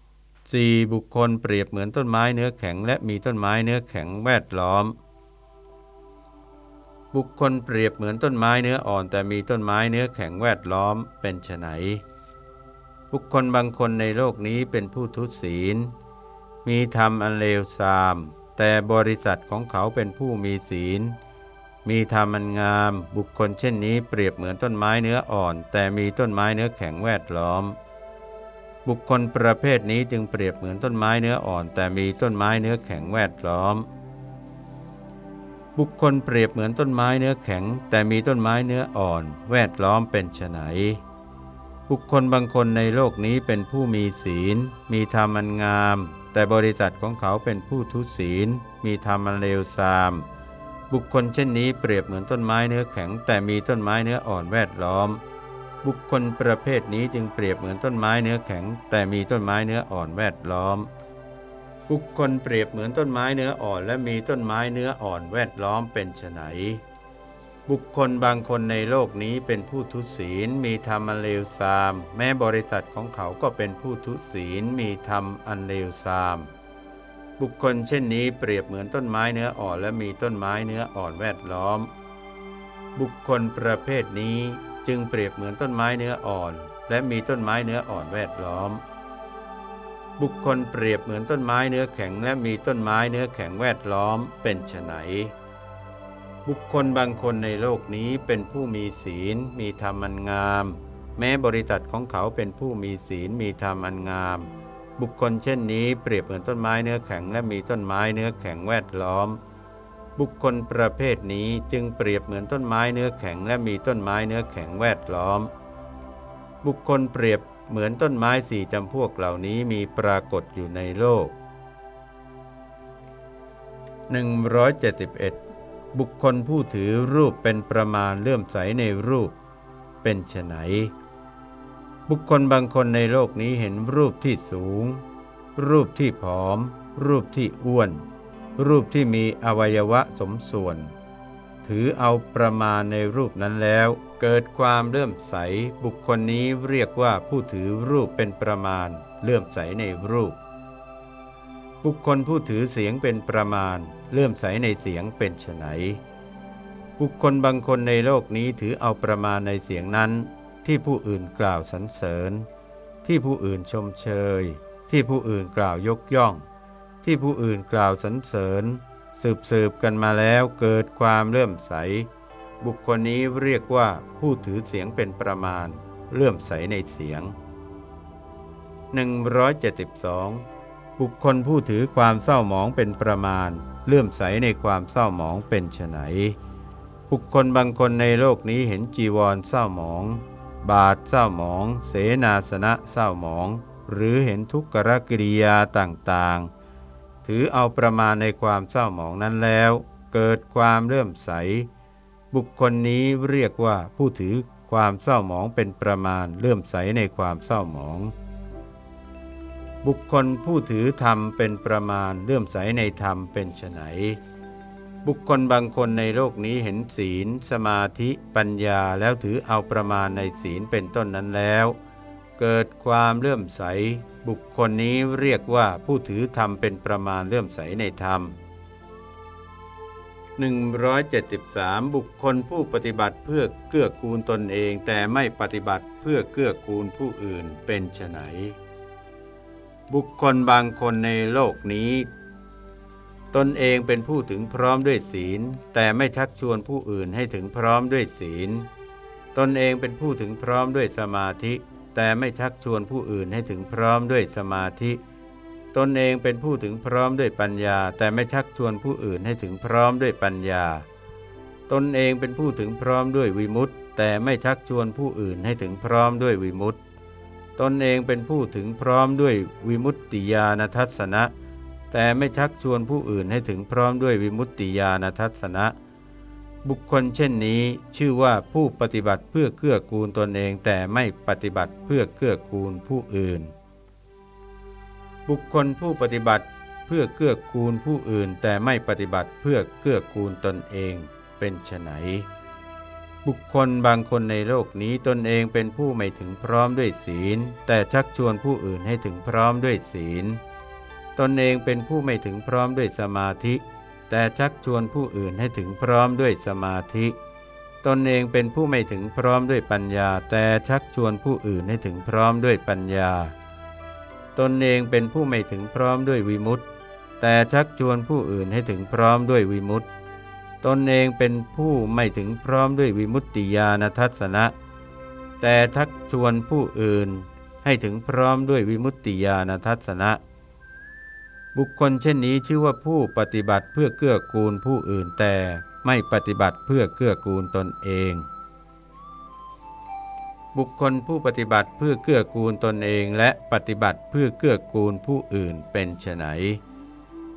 4. บุคคลเปรียบเหมือนต้นไม้เนื้อแข็ง และมีต้นไม้เนื้อแข็งแวดล้อม บุคคลเปรียบเหมือนต้นไม้เนื้ออ่อน แต่มีต้นไม้เนื้อแข็งแวดล้อมเป็นไฉน บุคคลบางคนในโลกนี้เป็นผู้ทุศีล มีธรรมอันเลวทราม แต่บริษัทของเขาเป็นผู้มีศีล มีธรรมอันงาม บุคคลเช่นนี้เปรียบเหมือนต้นไม้เนื้ออ่อน แต่มีต้นไม้เนื้อแข็งแวดล้อม บุคคลประเภทนี้จึงเปรียบเหมือนต้นไม้เนื้ออ่อน แต่มีต้นไม้เนื้อแข็งแวดล้อมบุคคลเปรียบเหมือนต้นไม้เนื้อแข็ง แต่มีต้นไม้เนื้ออ่อน แวดล้อมเป็นไฉน บุคคลบางคนในโลกนี้เป็นผู้มีศีล มีธรรมอันงาม แต่บริษัทของเขาเป็นผู้ทุศีล มีธรรมอันเลวทราม บุคคลเช่นนี้เปรียบเหมือนต้นไม้เนื้อแข็ง แต่มีต้นไม้เนื้ออ่อนแวดล้อม บุคคลประเภทนี้จึงเปรียบเหมือนต้นไม้เนื้อแข็ง แต่มีต้นไม้เนื้ออ่อนแวดล้อม บุคคลเปรียบเหมือนต้นไม้เนื้ออ่อน และมีต้นไม้เนื้ออ่อนแวดล้อมเป็นไฉน บุคคลบางคนในโลกนี้เป็นผู้ทุศีลมีธรรมอันเลวทราม แม้บริษัทของเขาก็เป็นผู้ทุศีลมีธรรมอันเลวทราม บุคคลเช่นนี้เปรียบเหมือนต้นไม้เนื้ออ่อนและมีต้นไม้เนื้ออ่อนแวดล้อม บุคคลประเภทนี้จึงเปรียบเหมือนต้นไม้เนื้ออ่อน และมีต้นไม้เนื้ออ่อนแวดล้อม บุคคลเปรียบเหมือนต้นไม้เนื้อแข็งและมีต้นไม้เนื้อแข็งแวดล้อมเป็นไฉน บุคคลบางคนในโลกนี้เป็นผู้มีศีล มีธรรมอันงาม แม้บริษัทของเขาเป็นผู้มีศีลมีธรรมอันงาม บุคคลเช่นนี้เปรียบเหมือนต้นไม้เนื้อแข็งและมีต้นไม้เนื้อแข็งแวดล้อม บุคคลประเภทนี้จึงเปรียบเหมือนต้นไม้เนื้อแข็งและมีต้นไม้เนื้อแข็งแวดล้อม บุคคลเปรียบเหมือนต้นไม้สี่จำพวกเหล่านี้มีปรากฏอยู่ในโลก 171 บุคคลผู้ถือรูปเป็นประมาณเลื่อมใสในรูป เป็นไฉนบุคคลบางคนในโลกนี้เห็นรูปที่สูง รูปที่ผอม รูปที่อ้วน รูปที่มีอวัยวะสมส่วน ถือเอาประมาณในรูปนั้นแล้ว เกิดความเลื่อมใส บุคคลนี้เรียกว่าผู้ถือรูปเป็นประมาณ เลื่อมใสในรูป บุคคลผู้ถือเสียงเป็นประมาณ เลื่อมใสในเสียงเป็นไฉนบุคคลบางคนในโลกนี้ถือเอาประมาณในเสียงนั้น ที่ผู้อื่นกล่าวสรรเสริญ ที่ผู้อื่นชมเชย ที่ผู้อื่นกล่าวยกย่อง ที่ผู้อื่นกล่าวสรรเสริญ สืบสืบกันมาแล้วเกิดความเลื่อมใส บุคคลนี้เรียกว่าผู้ถือเสียงเป็นประมาณ เลื่อมใสในเสียง 172 บุคคลผู้ถือความเศร้าหมองเป็นประมาณ เลื่อมใสในความเศร้าหมองเป็นไฉนบุคคลบางคนในโลกนี้เห็นจีวรเศร้าหมอง บาทเศร้าหมอง เสนาสนะเศร้าหมอง หรือเห็นทุกขกิริยาต่างๆ ถือเอาประมาณในความเศร้าหมองนั้นแล้ว เกิดความเลื่อมใส บุคคลนี้เรียกว่าผู้ถือความเศร้าหมองเป็นประมาณเลื่อมใสในความเศร้าหมอง บุคคลผู้ถือธรรมเป็นประมาณเลื่อมใสในธรรมเป็นไฉนบุคคลบางคนในโลกนี้เห็นศีล สมาธิปัญญาแล้วถือเอาประมาณในศีลเป็นต้นนั้นแล้ว เกิดความเลื่อมใส บุคคลนี้เรียกว่าผู้ถือธรรมเป็นประมาณเลื่อมใสในธรรม 173 บุคคลผู้ปฏิบัติเพื่อเกื้อกูลตนเองแต่ไม่ปฏิบัติเพื่อเกื้อกูลผู้อื่นเป็นไฉน บุคคลบางคนในโลกนี้ ตนเองเป็นผู้ถึงพร้อมด้วยศีล แต่ไม่ชักชวนผู้อื่นให้ถึงพร้อมด้วยศีล ตนเองเป็นผู้ถึงพร้อมด้วยสมาธิ แต่ไม่ชักชวนผู้อื่นให้ถึงพร้อมด้วยสมาธิ ตนเองเป็นผู้ถึงพร้อมด้วยปัญญา แต่ไม่ชักชวนผู้อื่นให้ถึงพร้อมด้วยปัญญา ตนเองเป็นผู้ถึงพร้อมด้วยวิมุตต์แต่ไม่ชักชวนผู้อื่นให้ถึงพร้อมด้วยวิมุตต์ ตนเองเป็นผู้ถึงพร้อมด้วยวิมุตติญาณทัศนะ แต่ไม่ชักชวนผู้อื่นให้ถึงพร้อมด้วยวิมุตติญาณทัศนะ บุคคลเช่นนี้ชื่อว่าผู้ปฏิบัติเพื่อเกื้อกูลตนเองแต่ไม่ปฏิบัติเพื่อเกื้อกูลผู้อื่น บุคคลผู้ปฏิบัติเพื่อเกื้อกูลผู้อื่น แต่ไม่ปฏิบัติเพื่อเกื้อกูลตนเองเป็นไฉน บุคคลบางคนในโลกนี้ตนเองเป็นผู้ไม่ถึงพร้อมด้วยศีล แต่ชักชวนผู้อื่นให้ถึงพร้อมด้วยศีล ตนเองเป็นผู้ไม่ถึงพร้อมด้วยสมาธิ แต่ชักชวนผู้อื่นให้ถึงพร้อมด้วยสมาธิ ตนเองเป็นผู้ไม่ถึงพร้อมด้วยปัญญา แต่ชักชวนผู้อื่นให้ถึงพร้อมด้วยปัญญา ตนเองเป็นผู้ไม่ถึงพร้อมด้วยวิมุตต์แต่ชักชวนผู้อื่นให้ถึงพร้อมด้วยวิมุตต์ ตนเองเป็นผู้ไม่ถึงพร้อมด้วยวิมุตติญาณทัศนะ แต่ชักชวนผู้อื่นให้ถึงพร้อมด้วยวิมุตติญาณทัศนะ บุคคลเช่นนี้ชื่อว่าผู้ปฏิบัติเพื่อเกื้อกูลผู้อื่นแต่ไม่ปฏิบัติเพื่อเกื้อกูลตนเอง บุคคลผู้ปฏิบัติเพื่อเกื้อกูลตนเอง และปฏิบัติเพื่อเกื้อกูลผู้อื่นเป็นไฉน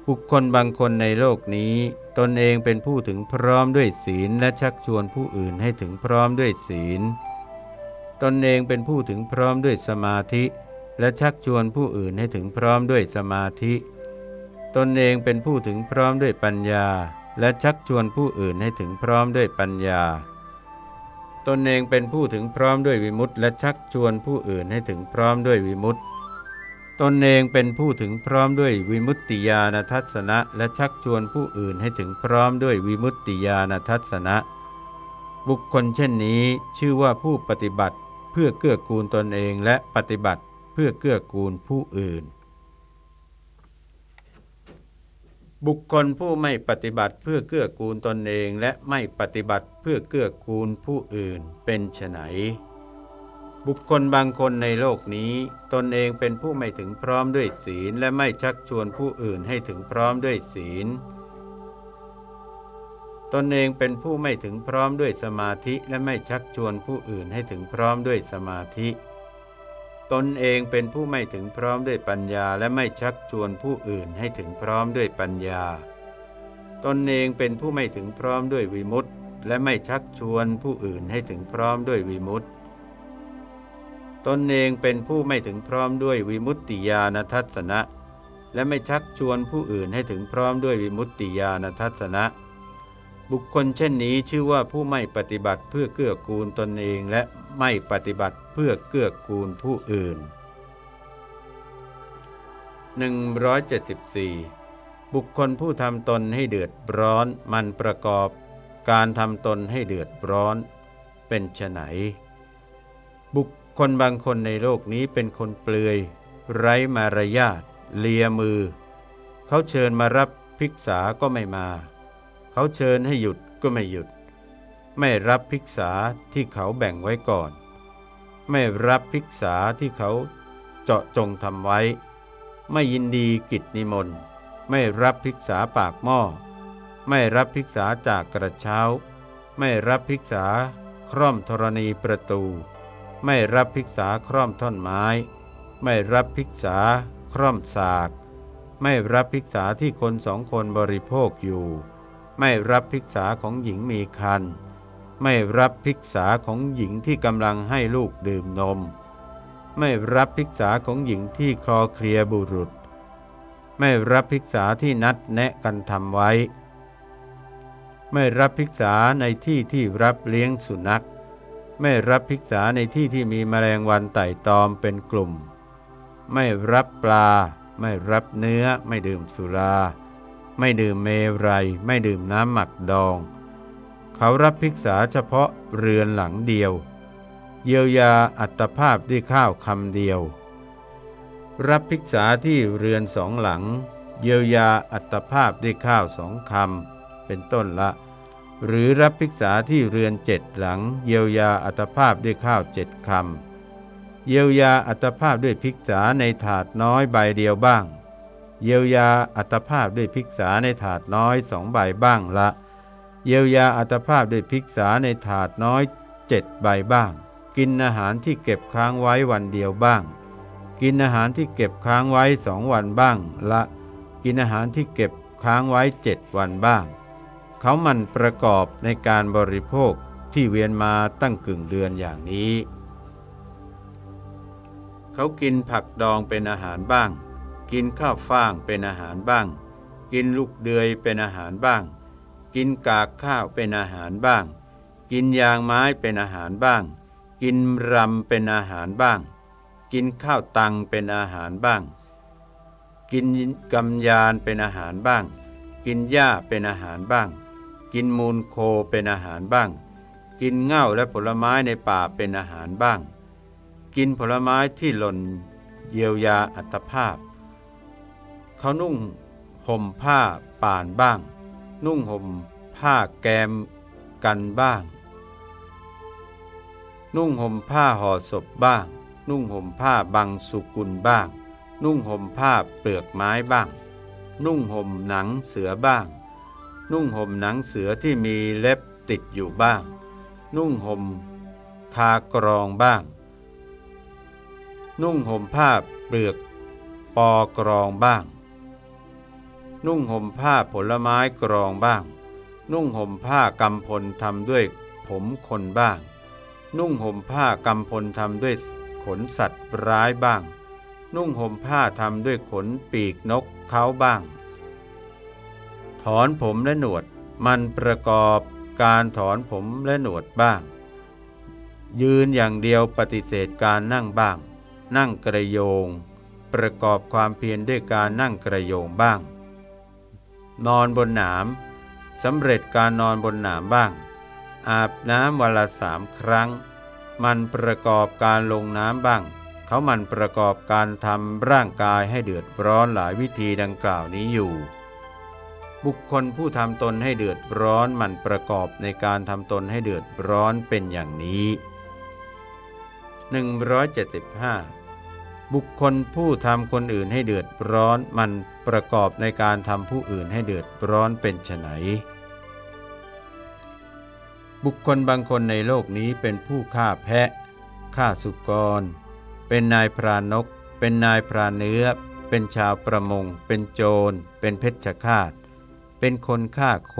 บุคคลบางคนในโลกนี้ ตนเองเป็นผู้ถึงพร้อมด้วยศีลและชักชวนผู้อื่นให้ถึงพร้อมด้วยศีล ตนเองเป็นผู้ถึงพร้อมด้วยสมาธิ และชักชวนผู้อื่นให้ถึงพร้อมด้วยสมาธิ ตนเองเป็นผู้ถึงพร้อมด้วยปัญญา และชักชวนผู้อื่นให้ถึงพร้อมด้วยปัญญา ตนเองเป็นผู้ถึงพร้อมด้วยวิมุตต์และชักชวนผู้อื่นให้ถึงพร้อมด้วยวิมุตต์ ตนเองเป็นผู้ถึงพร้อมด้วยวิมุตติญาณทัศนะ และชักชวนผู้อื่นให้ถึงพร้อมด้วยวิมุตติญาณทัศนะ บุคคลเช่นนี้ชื่อว่าผู้ปฏิบัติเพื่อเกื้อกูลตนเองและปฏิบัติเพื่อเกื้อกูลผู้อื่น บุคคลผู้ไม่ปฏิบัติเพื่อเกื้อกูลตนเองและไม่ปฏิบัติเพื่อเกื้อกูลผู้อื่นเป็นไฉน บุคคลบางคนในโลกนี้ ตนเองเป็นผู้ไม่ถึงพร้อมด้วยศีล และไม่ชักชวนผู้อื่นให้ถึงพร้อมด้วยศีล ตนเองเป็นผู้ไม่ถึงพร้อมด้วยสมาธิ และไม่ชักชวนผู้อื่นให้ถึงพร้อมด้วยสมาธิ ตนเองเป็นผู้ไม่ถึงพร้อมด้วยปัญญา และไม่ชักชวนผู้อื่นให้ถึงพร้อมด้วยปัญญา ตนเองเป็นผู้ไม่ถึงพร้อมด้วยวิมุตต์และไม่ชักชวนผู้อื่นให้ถึงพร้อมด้วยวิมุตต์ ตนเองเป็นผู้ไม่ถึงพร้อมด้วยวิมุตติญาณทัศนะ และไม่ชักชวนผู้อื่นให้ถึงพร้อมด้วยวิมุตติญาณทัศนะ บุคคลเช่นนี้ชื่อว่าผู้ไม่ปฏิบัติเพื่อเกื้อกูลตนเองและไม่ปฏิบัติเพื่อเกื้อกูลผู้อื่น 174 บุคคลผู้ทำตนให้เดือดร้อนมันประกอบ การทำตนให้เดือดร้อน เป็นไฉน คคลบางคนในโลกนี้เป็นคนเปลือย ไร้มารยาทเลียมือ เขาเชิญมารับภิกษาก็ไม่มา เขาเชิญให้หยุดก็ไม่หยุด ไม่รับภิกษาที่เขาแบ่งไว้ก่อน ไม่รับภิกษาที่เขาเจาะจงทำไว้ ไม่ยินดีกิจนิมนต์ ไม่รับภิกษาปากหม้อ ไม่รับภิกษาจากกระเช้า ไม่รับภิกษาคร่อมธรณีประตู ไม่รับภิกษาคร่อมท่อนไม้ ไม่รับภิกษาคร่อมสาก ไม่รับภิกษาที่คนสองคนบริโภคอยู่ ไม่รับภิกษาของหญิงมีคัน ไม่รับภิกษาของหญิงที่กำลังให้ลูกดื่มนม ไม่รับภิกษาของหญิงที่คลอเคลียบุรุษ ไม่รับภิกษาที่นัดแนะกันทำไว้ ไม่รับภิกษาในที่ที่รับเลี้ยงสุนัข ไม่รับภิกษาในที่ที่มีแมลงวันไต่ตอมเป็นกลุ่ม ไม่รับปลา ไม่รับเนื้อ ไม่ดื่มสุรา ไม่ดื่มเมรัย ไม่ดื่มน้ำหมักดอง เขารับภิกษาเฉพาะเรือนหลังเดียว เยียวยาอัตภาพด้วยข้าวคำเดียว รับภิกษาที่เรือนสองหลัง เยียวยาอัตภาพด้วยข้าวสองคำเป็นต้นละ หรือรับภิกษาที่เรือนเจ็ดหลัง เยียวยาอัตภาพด้วยข้าวเจ็ดคำเยียวยาอัตภาพด้วยภิกษาในถาดน้อยใบเดียวบ้าง เยียวยาอัตภาพด้วยภิกษาในถาดน้อยสองใบบ้างละ เยียวยาอัตภาพด้วยภิกษาในถาดน้อยเจ็ดใบบ้าง กินอาหารที่เก็บค้างไว้วันเดียวบ้าง กินอาหารที่เก็บค้างไว้สองวันบ้างละ กินอาหารที่เก็บค้างไว้เจ็ดวันบ้าง เขามันประกอบในการบริโภคที่เวียนมาตั้งกึ่งเดือนอย่างนี้ เขากินผักดองเป็นอาหารบ้าง กินข้าวฟ่างเป็นอาหารบ้าง กินลูกเดือยเป็นอาหารบ้าง กินกากข้าวเป็นอาหารบ้าง กินยางไม้เป็นอาหารบ้าง กินรำเป็นอาหารบ้าง กินข้าวตังเป็นอาหารบ้าง กินกำยานเป็นอาหารบ้าง กินหญ้าเป็นอาหารบ้าง กินมูลโคเป็นอาหารบ้าง กินเง่าและผลไม้ในป่าเป็นอาหารบ้าง กินผลไม้ที่หล่นเยียวยาอัตภาพ เขานุ่งห่มผ้าป่านบ้าง นุ่งห่มผ้าแกมกันบ้าง นุ่งห่มผ้าห่อศพบ้าง นุ่งห่มผ้าบังสุกุลบ้าง นุ่งห่มผ้าเปลือกไม้บ้าง นุ่งห่มหนังเสือบ้าง นุ่งห่มหนังเสือที่มีเล็บติดอยู่บ้าง นุ่งห่มคากรองบ้าง นุ่งห่มผ้าเปลือกปอกรองบ้าง นุ่งห่มผ้าผลไม้กรองบ้าง นุ่งห่มผ้ากำพลทำด้วยผมคนบ้าง นุ่งห่มผ้ากำพลทำด้วยขนสัตว์ร้ายบ้าง นุ่งห่มผ้าทำด้วยขนปีกนกเขาบ้าง อนผมและหนวด มันประกอบการถอนผมและหนวดบ้าง ยืนอย่างเดียวปฏิเสธการนั่งบ้าง นั่งกระโยง ประกอบความเพียรด้วยการนั่งกระโยงบ้าง นอนบนหนามสำเร็จการนอนบนหนามบ้าง อาบน้ำวันละสามครั้ง มันประกอบการลงน้ำบ้าง เขามันประกอบการทำร่างกายให้เดือดร้อนหลายวิธีดังกล่าวนี้อยู่ บุคคลผู้ทำตนให้เดือดร้อนมันประกอบในการทำตนให้เดือดร้อนเป็นอย่างนี้ 175 บุคคลผู้ทำคนอื่นให้เดือดร้อนมันประกอบในการทำผู้อื่นให้เดือดร้อนเป็นไนบุคคลบางคนในโลกนี้เป็นผู้ฆ่าแพะฆ่าสุกร เป็นนายพรานก เป็นนายพรานเนื้อ เป็นชาวประมง เป็นโจร เป็นเพชฌฆาต เป็นคนฆ่าโค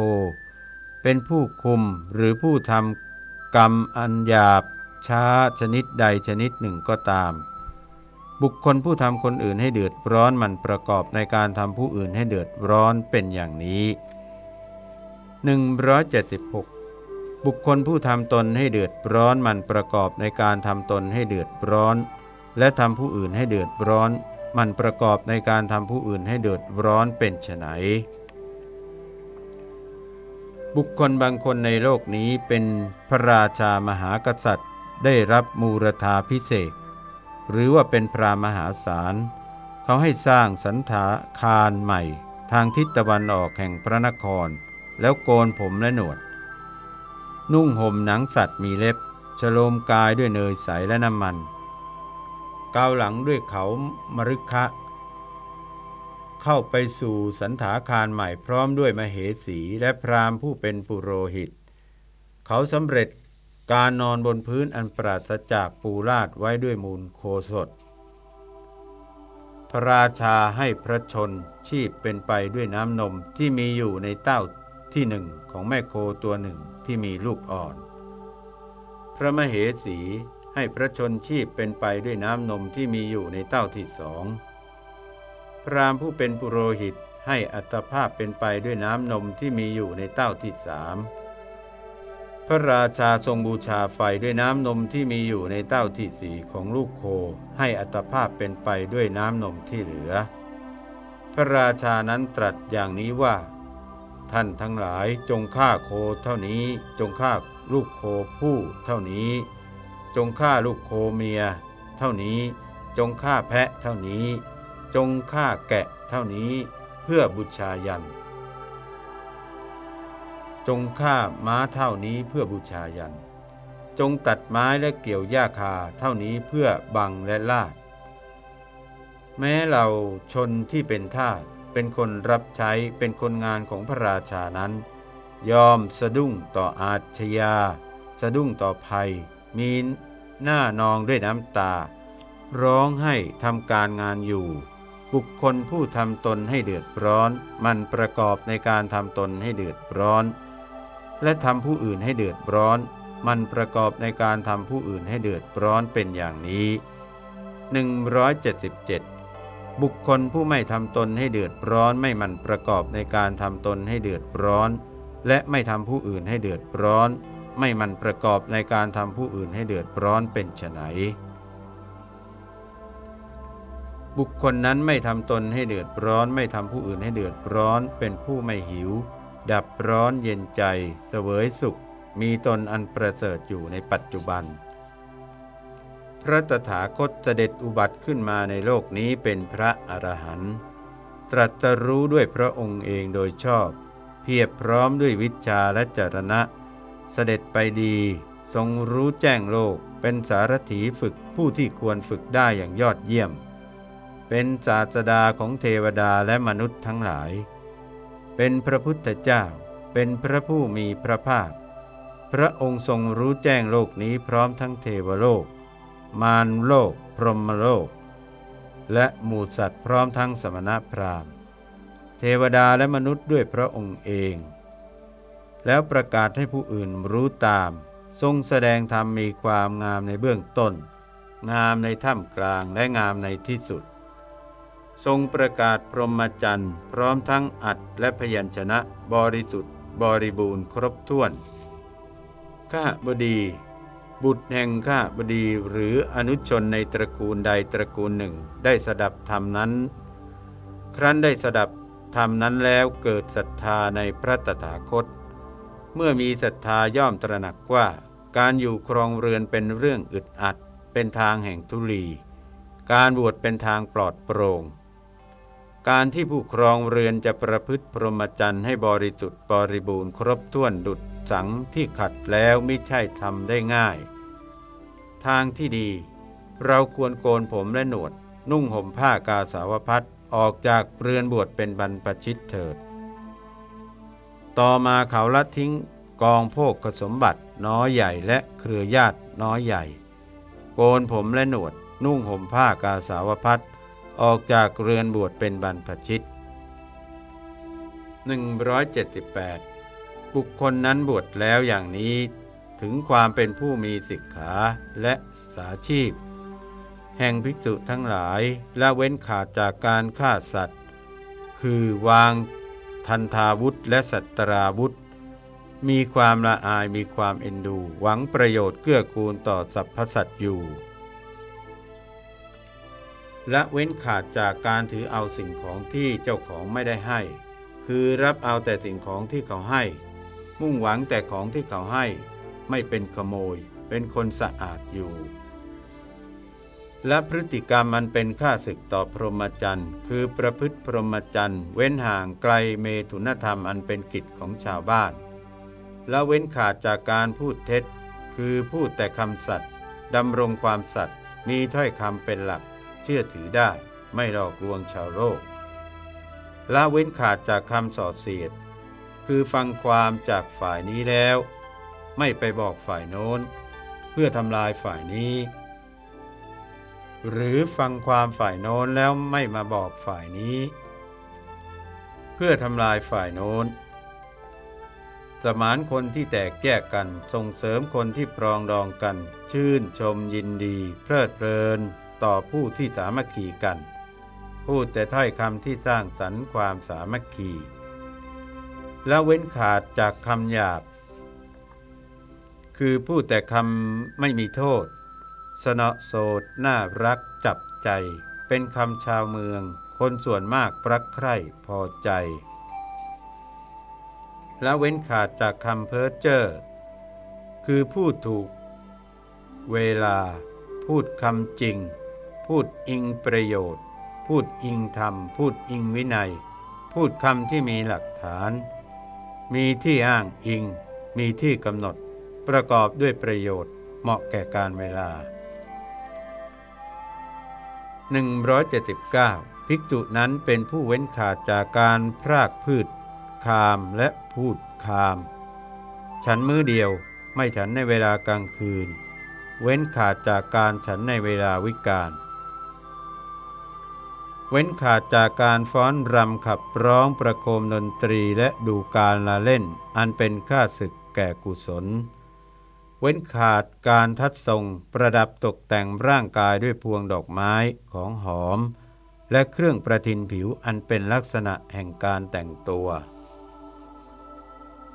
เป็นผู้คุมหรือผู้ทำกรรมอันหยาบ ช้าชนิดใดชนิดหนึ่งก็ตาม บุคคลผู้ทำคนอื่นให้เดือดร้อนมันประกอบในการทำผู้อื่นให้เดือดร้อนเป็นอย่างนี้ 176บุคคลผู้ทำตนให้เดือดร้อนมันประกอบในการทำตนให้เดือดร้อน และทำผู้อื่นให้เดือดร้อน มันประกอบในการทำผู้อื่นให้เดือดร้อนเป็นไฉน บุคคลบางคนในโลกนี้เป็นพระราชามหากษัตริย์ ได้รับมูรธาพิเศษหรือว่าเป็นพระมหาศาล เขาให้สร้างสันถาคารใหม่ ทางทิศตะวันออกแห่งพระนคร แล้วโกนผมและหนวด นุ่งห่มหนังสัตว์มีเล็บฉโลมกายด้วยเนยใสและน้ำมันเกาหลังด้วยเขามรึคะ เข้าไปสู่สันถาคารใหม่พร้อมด้วยมเหสีและพราหมณ์ผู้เป็นปุโรหิต เขาสำเร็จการนอนบนพื้นอันปราศจากปูราดไว้ด้วยมูลโคสดพระราชาให้พระชนชีพเป็นไปด้วยน้ำนมที่มีอยู่ในเต้าที่หนึ่งของแม่โคตัวหนึ่งที่มีลูกอ่อน พระมเหสีให้พระชนชีพเป็นไปด้วยน้ำนมที่มีอยู่ในเต้าที่สอง พราหมณ์ผู้เป็นปุโรหิตให้อัตภาพเป็นไปด้วยน้ำนมที่มีอยู่ในเต้าที่สามพระราชาทรงบูชาไฟด้วยน้ำนมที่มีอยู่ในเต้าที่สี่ของลูกโค ให้อัตภาพเป็นไปด้วยน้ำนมที่เหลือ พระราชานั้นตรัสอย่างนี้ว่า ท่านทั้งหลายจงฆ่าโคเท่านี้ จงฆ่าลูกโคผู้เท่านี้ จงฆ่าลูกโคเมีย เท่านี้ จงฆ่าแพะเท่านี้ จงฆ่าแกะเท่านี้เพื่อบูชายัน จงฆ่าม้าเท่านี้เพื่อบูชายัน จงตัดไม้และเกี่ยวหญ้าคาเท่านี้เพื่อบังและลาด แม้เราชนที่เป็นทาสเป็นคนรับใช้เป็นคนงานของพระราชานั้น ยอมสะดุ้งต่ออาชญาสะดุ้งต่อภัย มีหน้านองด้วยน้ำตา ร้องให้ทำการงานอยู่ บุคคลผู้ทำตนให้เดือดร้อน มันประกอบในการทำตนให้เดือดร้อน และทำผู้อื่นให้เดือดร้อน มันประกอบในการทำผู้อื่นให้เดือดร้อนเป็นอย่างนี้ 177 บุคคลผู้ไม่ทำตนให้เดือดร้อนไม่มันประกอบในการทำตนให้เดือดร้อน และไม่ทำผู้อื่นให้เดือดร้อน ไม่มันประกอบในการทำผู้อื่นให้เดือดร้อนเป็นไฉน บุคคลนั้นไม่ทำตนให้เดือดร้อนไม่ทำผู้อื่นให้เดือดร้อน เป็นผู้ไม่หิว ดับร้อนเย็นใจเสวยสุข มีตนอันประเสริฐอยู่ในปัจจุบัน พระตถาคตเสด็จอุบัติขึ้นมาในโลกนี้เป็นพระอรหันต์ตรัสรู้ด้วยพระองค์เองโดยชอบ เพียบพร้อมด้วยวิชาและจรณะ เสด็จไปดี ทรงรู้แจ้งโลกเป็นสารถีฝึกผู้ที่ควรฝึกได้อย่างยอดเยี่ยม เป็นศาสดาของเทวดาและมนุษย์ทั้งหลาย เป็นพระพุทธเจ้า เป็นพระผู้มีพระภาค พระองค์ทรงรู้แจ้งโลกนี้พร้อมทั้งเทวโลก มารโลก พรหมโลก และหมู่สัตว์พร้อมทั้งสมณพราหมณ์ เทวดาและมนุษย์ด้วยพระองค์เอง แล้วประกาศให้ผู้อื่นรู้ตาม ทรงแสดงธรรมมีความงามในเบื้องต้น งามในท่ามกลางและงามในที่สุด ทรงประกาศพรหมจรรย์ พร้อมทั้งอัดและพยัญชนะบริสุทธิ์ บริบูรณ์ครบถ้วนข้าบดี บุตรแห่งข้าบดีหรืออนุชนในตระกูลใดตระกูลหนึ่ง ได้สดับธรรมนั้น ครั้นได้สดับธรรมนั้นแล้วเกิดศรัทธาในพระตถาคต เมื่อมีศรัทธาย่อมตระหนักว่า การอยู่ครองเรือนเป็นเรื่องอึดอัด เป็นทางแห่งทุลี การบวชเป็นทางปลอดโปร่ง การที่ผู้ครองเรือนจะประพฤติพรหมจรรย์ให้บริสุทธิ์บริบูรณ์ครบถ้วนดุจสังที่ขัดแล้วไม่ใช่ทำได้ง่าย ทางที่ดี เราควรโกนผมและหนวด นุ่งห่มผ้ากาสาวพัดออกจากเรือนบวชเป็นบรรพชิตเถิด ต่อมาเขาละทิ้งกองโภคสมบัติน้อยใหญ่และเครือญาติน้อยใหญ่ โกนผมและหนวด นุ่งห่มผ้ากาสาวพัด ออกจากเรือนบวชเป็นบรรพชิต 178 บุคคลนั้นบวชแล้วอย่างนี้ถึงความเป็นผู้มีศิกขาและสาชีพ แห่งภิกษุทั้งหลายและเว้นขาดจากการฆ่าสัตว์ คือวางทันทาวุธและสัตตราวุธ มีความละอายมีความเอ็นดู หวังประโยชน์เกื้อกูลต่อสรรพสัตว์อยู่ ละเว้นขาดจากการถือเอาสิ่งของที่เจ้าของไม่ได้ให้ คือรับเอาแต่สิ่งของที่เขาให้ มุ่งหวังแต่ของที่เขาให้ ไม่เป็นขโมย เป็นคนสะอาดอยู่ และพฤติกรรมมันเป็นค่าศึกต่อพรหมจรรย์ คือประพฤติพรหมจรรย์เว้นห่างไกลเมตุนธรรมอันเป็นกิจของชาวบ้าน และเว้นขาดจากการพูดเท็จ คือพูดแต่คำสัตย์ดำรงความสัตย์มีถ้อยคำเป็นหลัก ชื่อถือได้ ไม่หลอกลวงชาวโลกละเว้นขาดจากคำส่อเสียด คือฟังความจากฝ่ายนี้แล้ว ไม่ไปบอกฝ่ายโน้น เพื่อทำลายฝ่ายนี้ หรือฟังความฝ่ายโน้นแล้วไม่มาบอกฝ่ายนี้ เพื่อทำลายฝ่ายโน้น สมานคนที่แตกแยกกันส่งเสริมคนที่ปรองดองกัน ชื่นชมยินดี เพลิดเพลิน ต่อผู้ที่สามัคคีกัน พูดแต่ถ้อยคำที่สร้างสรรค์ความสามัคคี และเว้นขาดจากคำหยาบ คือพูดแต่คำไม่มีโทษ สนโสดน่ารักจับใจ เป็นคำชาวเมือง คนส่วนมากรักใคร่พอใจ และเว้นขาดจากคำเพ้อเจ้อคือพูดถูกเวลาพูดคำจริง พูดอิงประโยชน์ พูดอิงธรรม พูดอิงวินัย พูดคำที่มีหลักฐาน มีที่อ้างอิง มีที่กำหนด ประกอบด้วยประโยชน์ เหมาะแก่การเวลา 179 ภิกษุนั้นเป็นผู้เว้นขาดจากการพรากพืช คามและพูดคาม ฉันมือเดียวไม่ฉันในเวลากลางคืน เว้นขาดจากการฉันในเวลาวิกาล เว้นขาดจากการฟ้อนรำขับร้องประโคมดนตรีและดูการละเล่น อันเป็นค่าศึกแก่กุศล เว้นขาดการทัดทรงประดับตกแต่งร่างกายด้วยพวงดอกไม้ของหอม และเครื่องประทินผิวอันเป็นลักษณะแห่งการแต่งตัว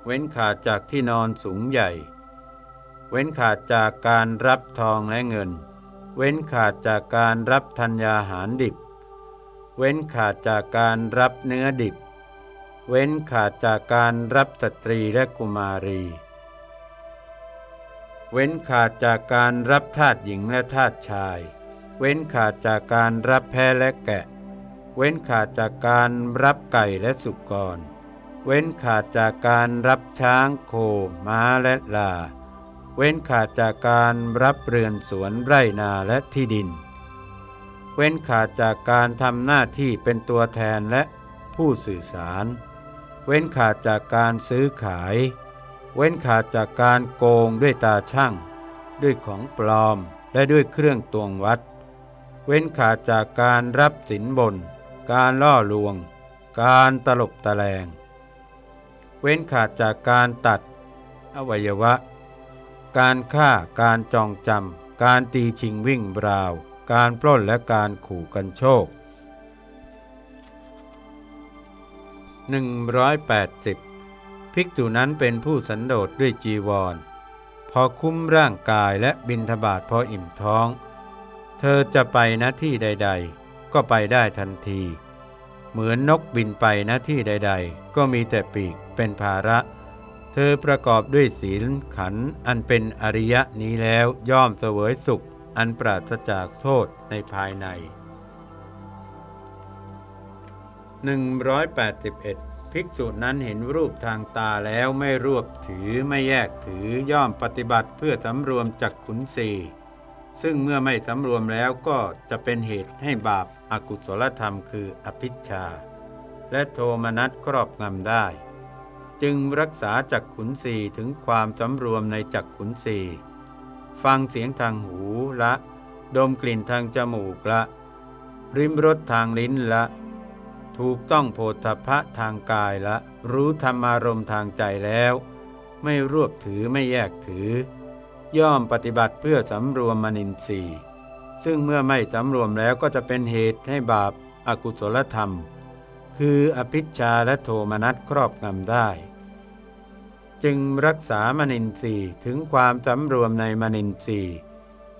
เว้นขาดจากที่นอนสูงใหญ่ เว้นขาดจากการรับทองและเงิน เว้นขาดจากการรับธัญญาหารดิบ เว้นขาดจากการรับเนื้อดิบ เว้นขาดจากการรับสตรีและกุมารี เว้นขาดจากการรับทาสหญิงและทาสชาย เว้นขาดจากการรับแพะและแกะ เว้นขาดจากการรับไก่และสุกร เว้นขาดจากการรับช้างโคม้าและลา เว้นขาดจากการรับเรือนสวนไร่นาและที่ดิน เว้นขาดจากการทำหน้าที่เป็นตัวแทนและผู้สื่อสาร เว้นขาดจากการซื้อขาย เว้นขาดจากการโกงด้วยตาช่าง ด้วยของปลอมและด้วยเครื่องตวงวัด เว้นขาดจากการรับสินบน การล่อลวง การตลบตะแลง เว้นขาดจากการตัด อวัยวะ การฆ่าการจองจำการตีชิงวิ่งบราว การปล้นและการขู่กันโชค 180 ภิกษุนั้นเป็นผู้สันโดษด้วยจีวร พอคุ้มร่างกายและบินทบาทพออิ่มท้อง เธอจะไปณที่ใด ๆ ก็ไปได้ทันที เหมือนนกบินไปณที่ใด ๆ ก็มีแต่ปีกเป็นภาระเธอประกอบด้วยศีลขันอันเป็นอริยะนี้แล้วย่อมเสวยสุข อันปราศจากโทษในภายใน 181 ภิกษุนั้นเห็นรูปทางตาแล้วไม่รวบถือไม่แยกถือย่อมปฏิบัติเพื่อสำรวมจักขุนสีซึ่งเมื่อไม่สำรวมแล้วก็จะเป็นเหตุให้บาปอากุศลธรรมคืออภิชา และโทมนัสครอบงำได้ จึงรักษาจักขุนสีถึงความสำรวมในจักขุนสี ฟังเสียงทางหูละ ดมกลิ่นทางจมูกละ ริมรสทางลิ้นละ ถูกต้องโพธพะทางกายละ รู้ธรรมารมทางใจแล้ว ไม่รวบถือไม่แยกถือ ย่อมปฏิบัติเพื่อสำรวมมนินทรีย์ซึ่งเมื่อไม่สำรวมแล้วก็จะเป็นเหตุให้บาปอากุศลธรรม คืออภิชาและโทมนัสครอบงำได้ จึงรักษามนินทรีย์ถึงความสำรวมในมนินทรีย์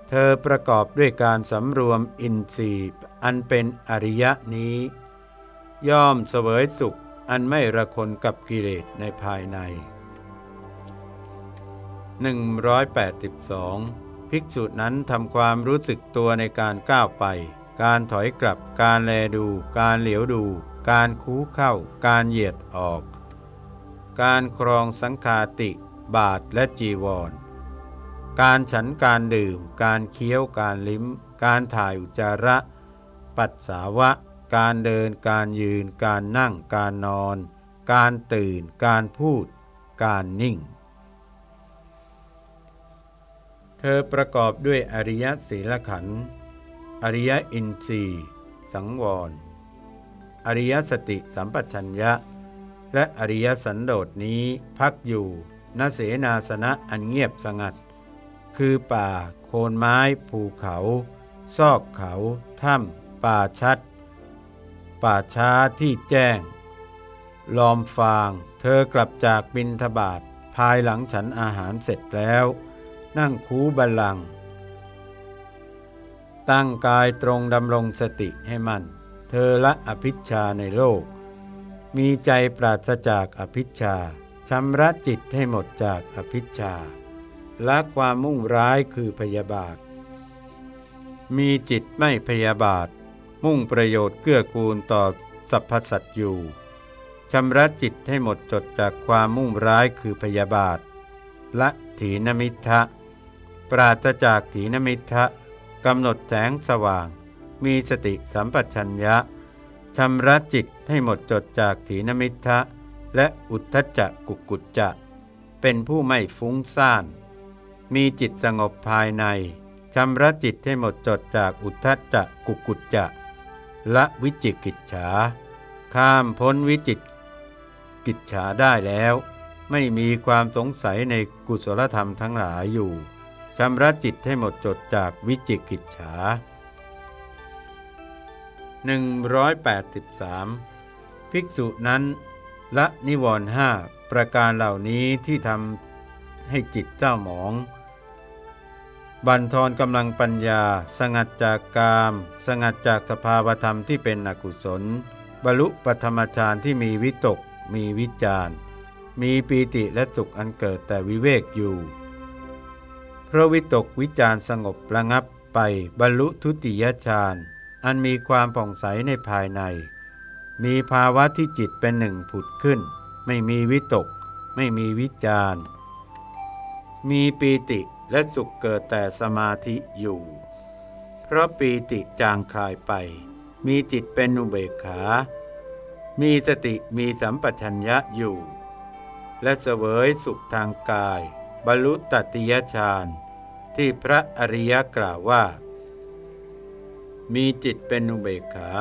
เธอประกอบด้วยการสำรวมอินทรีย์ อันเป็นอริยะนี้ ย่อมเสวยสุขอันไม่ระคนกับกิเลสในภายใน 182 ภิกษุนั้นทำความรู้สึกตัวในการก้าวไป การถอยกลับ การแลดู การเหลียวดู การคูเข้า การเหยียดออก การครองสังคาติ บาทและจีวร การฉันการดื่ม การเคี้ยวการลิ้ม การถ่ายอุจจาระ ปัสสาวะ การเดินการยืน การนั่งการนอน การตื่น การพูด การนิ่ง เธอประกอบด้วยอริยศีลขันธ์อริยอินทรีย์ สังวร อริยสติสัมปชัญญะ และอริยสันโดษนี้พักอยู่ณเสนาสนะอันเงียบสงัด คือป่าโคนไม้ภูเขา ซอกเขาถ้ำป่าชัด ป่าช้าที่แจ้ง ลอมฟาง เธอกลับจากบินทบาทภายหลังฉันอาหารเสร็จแล้ว นั่งคูบัลลัง ตั้งกายตรงดำรงสติให้มัน่น เธอละอภิชาในโลก มีใจปราศจากอภิชาชำระจิตให้หมดจากอภิชาละความมุ่งร้ายคือพยาบาท มีจิตไม่พยาบาท มุ่งประโยชน์เกื้อกูลต่อสรรพสัตว์อยู่ชำระจิตให้หมดจดจากความมุ่งร้ายคือพยาบาท ละถีนมิทะ ปราศจากถีนมิทะกำหนดแสงสว่าง มีสติสัมปชัญญะ ชำระจิตให้หมดจดจากถีนมิทะและอุทธจักกุกุจจะ เป็นผู้ไม่ฟุ้งซ่าน มีจิตสงบภายในชำระจิตให้หมดจดจากอุทธจักกุกุจจะละวิจิกิจฉา ข้ามพ้นวิจิตกิจฉาได้แล้ว ไม่มีความสงสัยในกุศลธรรมทั้งหลายอยู่ชำระจิตให้หมดจดจากวิจิกิจฉา 183 ภิกษุนั้น ละนิวรณ์ห้าประการเหล่านี้ที่ทำให้จิตเจ้าหมอง บันทอนกำลังปัญญา สงัดจากกาม สงัดจากสภาวธรรมที่เป็นอกุศล บรรลุปธรรมฌานที่มีวิตก มีวิจารมีปีติและสุขอันเกิดแต่วิเวกอยู่พระวิตกวิจารสงบระงับไปบรรลุทุติยฌาน อันมีความผ่องใสในภายใน มีภาวะที่จิตเป็นหนึ่งผุดขึ้น ไม่มีวิตก ไม่มีวิจารมีปีติและสุขเกิดแต่สมาธิอยู่ เพราะปีติจางคลายไป มีจิตเป็นอุเบกขา มีสติมีสัมปชัญญะอยู่ และเสวยสุขทางกาย บรรลุตติยฌานที่พระอริยกล่าวว่า มีจิตเป็นอุเบกขา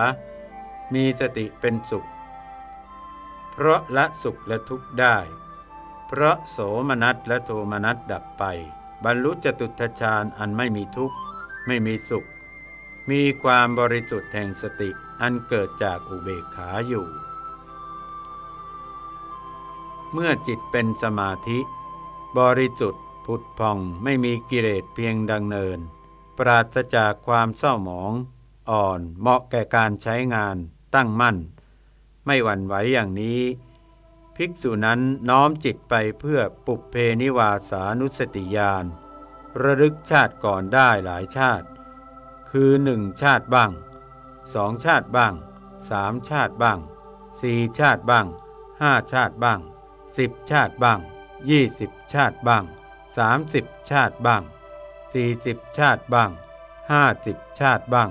มีสติเป็นสุข เพราะละสุขและทุกข์ได้ เพราะโสมนัสและโทมนัสดับไป บรรลุจตุทชาญอันไม่มีทุกข์ ไม่มีสุข มีความบริสุทธิ์แห่งสติอันเกิดจากอุเบกขาอยู่ เมื่อจิตเป็นสมาธิ บริสุทธิ์ผุดพองไม่มีกิเลสเพียงดังเนิน ปราศจากความเศร้าหมอง อ่อนเหมาะแก่การใช้งานตั้งมั่น ไม่หวั่นไหวอย่างนี้ ภิกษุนั้นน้อมจิตไปเพื่อปุเพนิวาสานุสติญาณระลึกชาติก่อนได้หลายชาติ คือหนึ่งชาติบ้างสองชาติบ้างสามชาติบ้างสี่ชาติบ้างห้าชาติบ้างสิบชาติบ้างยี่สิบชาติบ้างสามสิบชาติบ้าง สี่สิบชาติบ้างห้าสิบชาติบ้าง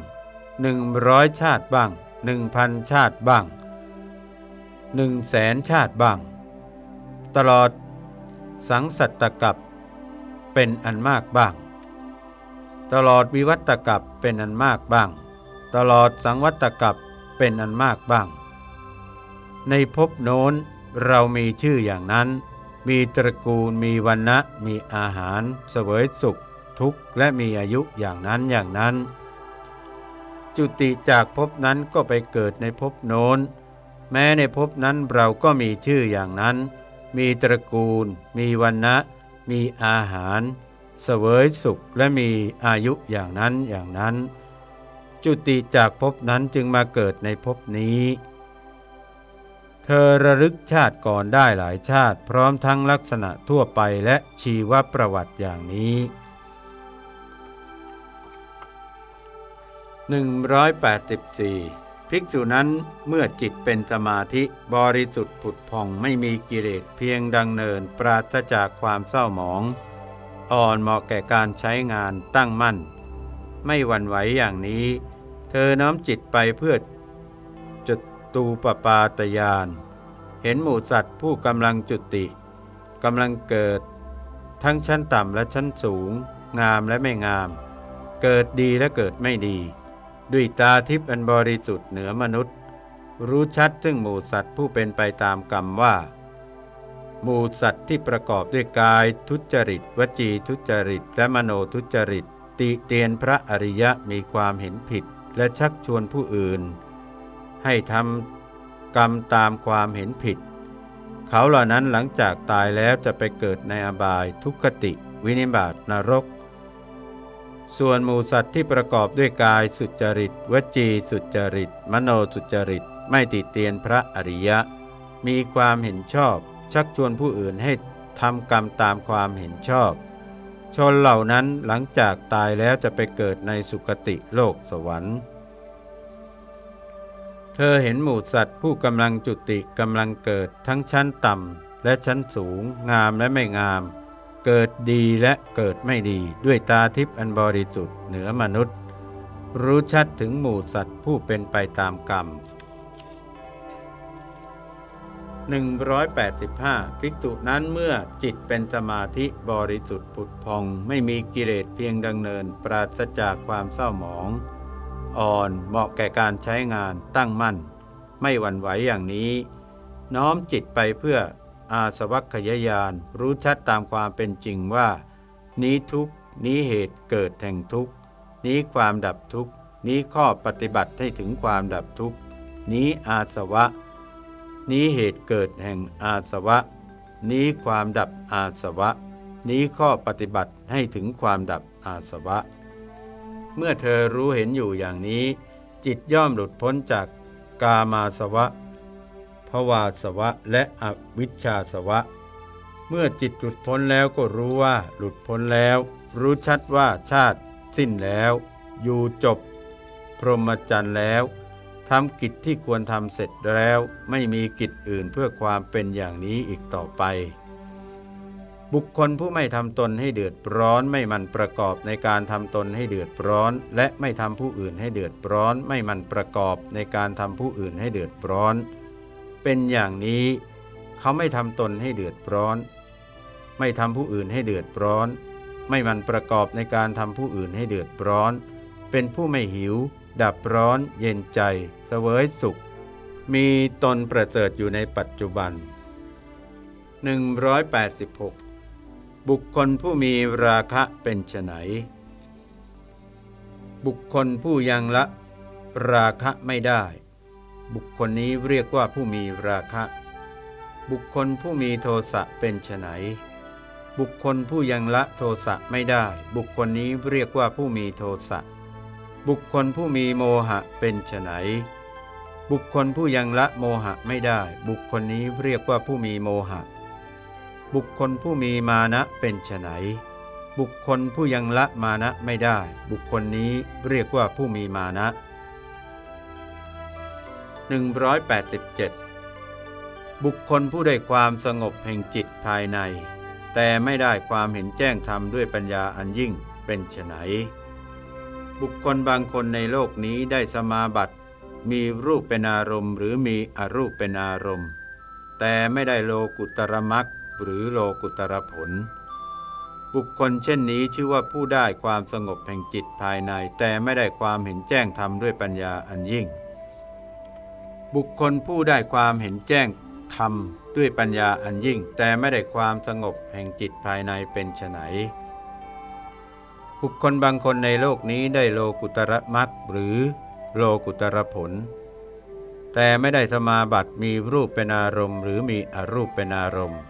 หนึ่งร้อยชาติบ้างหนึ่งพันชาติบ้างหนึ่งแสนชาติบ้าง ตลอดสังสัตตกับเป็นอันมากบ้าง ตลอดวิวัตกับเป็นอันมากบ้าง ตลอดสังวัตกับเป็นอันมากบ้าง ในภพโน้นเรามีชื่ออย่างนั้น มีตระกูลมีวันนะมีอาหาร เสวยสุข ทุกข์และมีอายุอย่างนั้นอย่างนั้น จุติจากภพนั้นก็ไปเกิดในภพโน้น แม้ในภพนั้นเราก็มีชื่ออย่างนั้น มีตระกูล มีวันนะมีอาหารเสวยสุขและมีอายุอย่างนั้นอย่างนั้น จุติจากภพนั้นจึงมาเกิดในภพนี้ เธอระลึกชาติก่อนได้หลายชาติ พร้อมทั้งลักษณะทั่วไปและชีวประวัติอย่างนี้ 184 ภิกษุนั้นเมื่อจิตเป็นสมาธิบริสุทธิ์ผุดผ่องไม่มีกิเลสเพียงดังเนินปราศจากความเศร้าหมอง อ่อนเหมาะแก่การใช้งานตั้งมั่น ไม่หวั่นไหวอย่างนี้ เธอน้อมจิตไปเพื่อจุดตูปปาตยาน เห็นหมู่สัตว์ผู้กำลังจุติกำลังเกิด ทั้งชั้นต่ำและชั้นสูง งามและไม่งาม เกิดดีและเกิดไม่ดี ด้วยตาทิพย์อันบริสุทธิ์เหนือมนุษย์ รู้ชัดซึ่งหมู่สัตว์ผู้เป็นไปตามกรรมว่า หมู่สัตว์ที่ประกอบด้วยกายทุจริต วจีทุจริต และมโนทุจริต ติเตียนพระอริยะมีความเห็นผิด และชักชวนผู้อื่น ให้ทำกรรมตามความเห็นผิด เขาเหล่านั้นหลังจากตายแล้วจะไปเกิดในอบายทุกขติ วินิบาตนรก ส่วนหมูสัตว์ที่ประกอบด้วยกายสุจริต วจีสุจริต มโนสุจริต ไม่ติเตียนพระอริยะ มีความเห็นชอบ ชักชวนผู้อื่นให้ทำกรรมตามความเห็นชอบ ชนเหล่านั้นหลังจากตายแล้วจะไปเกิดในสุคติโลกสวรรค์ เธอเห็นหมูสัตว์ผู้กำลังจุติกำลังเกิดทั้งชั้นต่ำและชั้นสูง งามและไม่งาม เกิดดีและเกิดไม่ดีด้วยตาทิพย์อันบริสุทธิ์เหนือมนุษย์ รู้ชัดถึงหมู่สัตว์ผู้เป็นไปตามกรรม 185 ภิกษุนั้นเมื่อจิตเป็นสมาธิบริสุทธิ์ผุดพอง ไม่มีกิเลสเพียงดังเนิน ปราศจากความเศร้าหมอง อ่อนเหมาะแก่การใช้งานตั้งมั่น ไม่หวั่นไหวอย่างนี้ น้อมจิตไปเพื่อ อาสวัคยายานรู้ชัดตามความเป็นจริงว่า นี้ทุกนี้เหตุเกิดแห่งทุกนี้ความดับทุกนี้ข้อปฏิบัติให้ถึงความดับทุกนี้อาสวะ นี้เหตุเกิดแห่งอาสวะ นี้ความดับอาสวะ นี้ข้อปฏิบัติให้ถึงความดับอาสวะ เมื่อเธอรู้เห็นอยู่อย่างนี้ จิตย่อมหลุดพ้นจากกามาสวะ ภวาสวะและอวิชชาสวะ เมื่อจิตหลุดพ้นแล้วก็รู้ว่าหลุดพ้นแล้ว รู้ชัดว่าชาติ สิ้นแล้ว อยู่จบ พรหมจรรย์แล้วทำกิจที่ควรทำเสร็จแล้ว ไม่มีกิจอื่นเพื่อความเป็นอย่างนี้อีกต่อไป บุคคลผู้ไม่ทำตนให้เดือดร้อนไม่มันประกอบในการทำตนให้เดือดร้อน และไม่ทำผู้อื่นให้เดือดร้อน ไม่มันประกอบในการทำผู้อื่นให้เดือดร้อน เป็นอย่างนี้เขาไม่ทำตนให้เดือดร้อน ไม่ทำผู้อื่นให้เดือดร้อน ไม่มันประกอบในการทำผู้อื่นให้เดือดร้อน เป็นผู้ไม่หิว ดับร้อน เย็นใจเสวยสุข มีตนประเสริฐอยู่ในปัจจุบัน 186 บุคคลผู้มีราคะเป็นไนบุคคลผู้ยังละ ราคะไม่ได้ บุคคลนี้เรียกว่าผู้มีราคะ บุคคลผู้มีโทสะเป็นไฉนบุคคลผู้ยังละโทสะไม่ได้ บุคคลนี้เรียกว่าผู้มีโทสะ บุคคลผู้มีโมหะเป็นไฉนบุคคลผู้ยังละโมหะไม่ได้ บุคคลนี้เรียกว่าผู้มีโมหะ บุคคลผู้มีมานะเป็นไฉนบุคคลผู้ยังละมานะไม่ได้ บุคคลนี้เรียกว่าผู้มีมานะ 187 บุคคลผู้ได้ความสงบแห่งจิตภายใน แต่ไม่ได้ความเห็นแจ้งธรรมด้วยปัญญาอันยิ่งเป็นไฉนบุคคลบางคนในโลกนี้ได้สมาบัติมีรูปเป็นอารมณ์ หรือมีอรูปเป็นอารมณ์ แต่ไม่ได้โลกุตรมักหรือโลกุตรผล บุคคลเช่นนี้ชื่อว่าผู้ได้ความสงบแห่งจิตภายใน แต่ไม่ได้ความเห็นแจ้งธรรมด้วยปัญญาอันยิ่ง บุคคลผู้ได้ความเห็นแจ้งธรรมด้วยปัญญาอันยิ่ง แต่ไม่ได้ความสงบแห่งจิตภายในเป็นไฉนบุคคลบางคนในโลกนี้ได้โลกุตระมักหรือโลกุตระผล แต่ไม่ได้สมาบัติมีรูปเป็นอารมณ์ หรือมีอรูปเป็นอารมณ์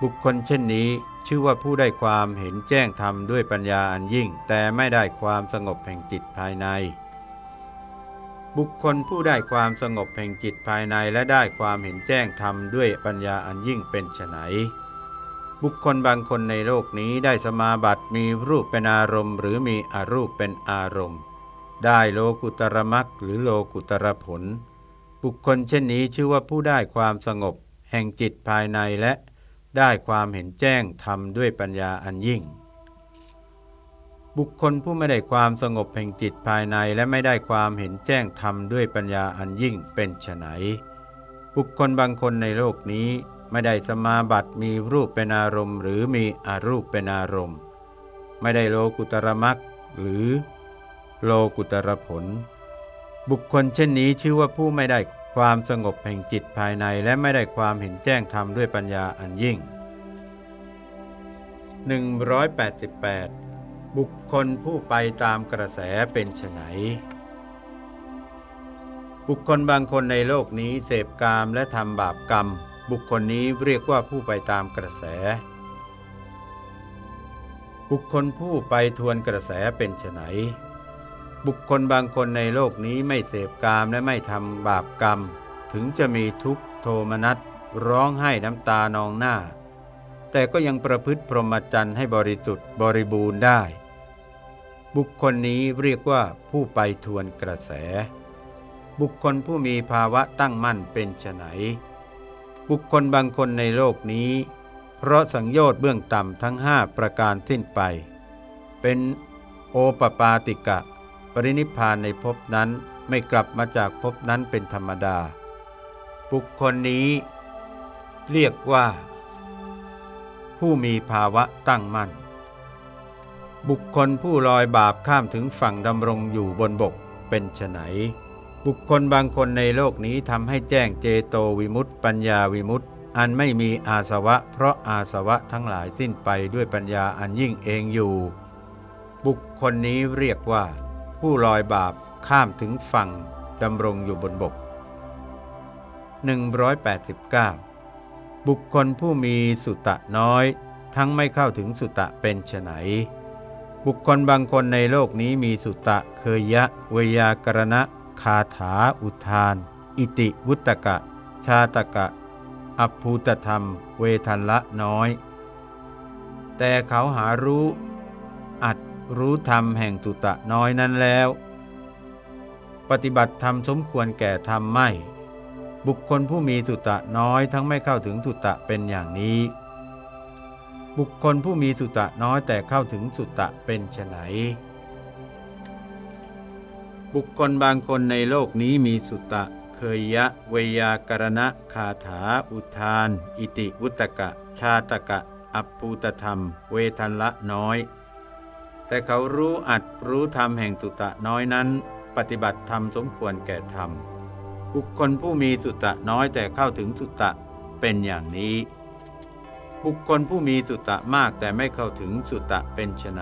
บุคคลเช่นนี้ชื่อว่าผู้ได้ความเห็นแจ้งธรรมด้วยปัญญาอันยิ่ง แต่ไม่ได้ความสงบแห่งจิตภายใน บุคคลผู้ได้ความสงบแห่งจิตภายในและได้ความเห็นแจ้งธรรมด้วยปัญญาอันยิ่งเป็นไนบุคคลบางคนในโลกนี้ได้สมาบัติมีรูปเป็นอารมณ์ หรือมีอรูปเป็นอารมณ์ ได้โลกุตรมักหรือโลกุตรผล บุคคลเช่นนี้ชื่อว่าผู้ได้ความสงบ แห่งจิตภายในและได้ความเห็นแจ้งธรรมด้วยปัญญาอันยิ่ง บุคคลผู้ไม่ได้ความสงบแห่งจิตภายในและไม่ได้ความเห็นแจ้งธรรมด้วยปัญญาอันยิ่งเป็นไฉนบุคคลบางคนในโลกนี้ไม่ได้สมาบัติมีรูปเป็นอารมณ์ หรือมีอารูปเป็นอารมณ์ ไม่ได้โลกุตรมักหรือโลกุตรผล บุคคลเช่นนี้ชื่อว่าผู้ไม่ได้ความสงบแห่งจิตภายในและไม่ได้ความเห็นแจ้งธรรมด้วยปัญญาอันยิ่ง 188 บุคคลผู้ไปตามกระแสเป็นไฉนบุคคลบางคนในโลกนี้เสพกามและทำบาปกรรม บุคคลนี้เรียกว่าผู้ไปตามกระแส บุคคลผู้ไปทวนกระแสเป็นไนบุคคลบางคนในโลกนี้ไม่เสพกามและไม่ทำบาปกรรม ถึงจะมีทุกโทมนัสร้องไห้น้ำตานองหน้า แต่ก็ยังประพฤติพรหมจรรย์ให้บริสุทธิ์บริบูรณ์ได้ บุคคลนี้เรียกว่าผู้ไปทวนกระแส บุคคลผู้มีภาวะตั้งมั่นเป็นไฉนบุคคลบางคนในโลกนี้ เพราะสังโยชน์เบื้องต่ำทั้งห้าประการสิ้นไป เป็นโอปปาติกะ ปรินิพานในภพนั้นไม่กลับมาจากภพนั้นเป็นธรรมดา บุคคลนี้ เรียกว่า ผู้มีภาวะตั้งมั่น บุคคลผู้ลอยบาปข้ามถึงฝั่งดำรงอยู่บนบกเป็นไฉนบุคคลบางคนในโลกนี้ทำให้แจ้งเจโตวิมุตติปัญญาวิมุตติอันไม่มีอาสวะ เพราะอาสวะทั้งหลายสิ้นไปด้วยปัญญาอันยิ่งเองอยู่ บุคคลนี้เรียกว่า ผู้ลอยบาปข้ามถึงฝั่งดำรงอยู่บนบก 189 บุคคลผู้มีสุตะน้อย ทั้งไม่เข้าถึงสุตะเป็นไฉน บุคคลบางคนในโลกนี้มีสุตะเคยยะ เวยากรณะ คาถาอุทาน อิติวุตกะ ชาตกะ อภูตธรรม เวทันละน้อย แต่เขาหารู้อัดรู้ธรรมแห่งตุตะน้อยนั้นแล้ว ปฏิบัติธรรมสมควรแก่ธรรมไม่ บุคคลผู้มีตุตะน้อยทั้งไม่เข้าถึงตุตะเป็นอย่างนี้ บุคคลผู้มีสุตะน้อยแต่เข้าถึงสุตะเป็นไฉนบุคคลบางคนในโลกนี้มีสุตะ เคยยะ เวยากรณะคาถา อุทาน อิติวุตกะ ชาตกะ อัปปูตธรรม เวทันละน้อย แต่เขารู้อัดรู้ธรรมแห่งสุตะน้อยนั้น ปฏิบัติธรรมสมควรแก่ธรรม บุคคลผู้มีสุตะน้อยแต่เข้าถึงสุตะเป็นอย่างนี้ บุคคลผู้มีสุตะมากแต่ไม่เข้าถึงสุตะเป็นไฉน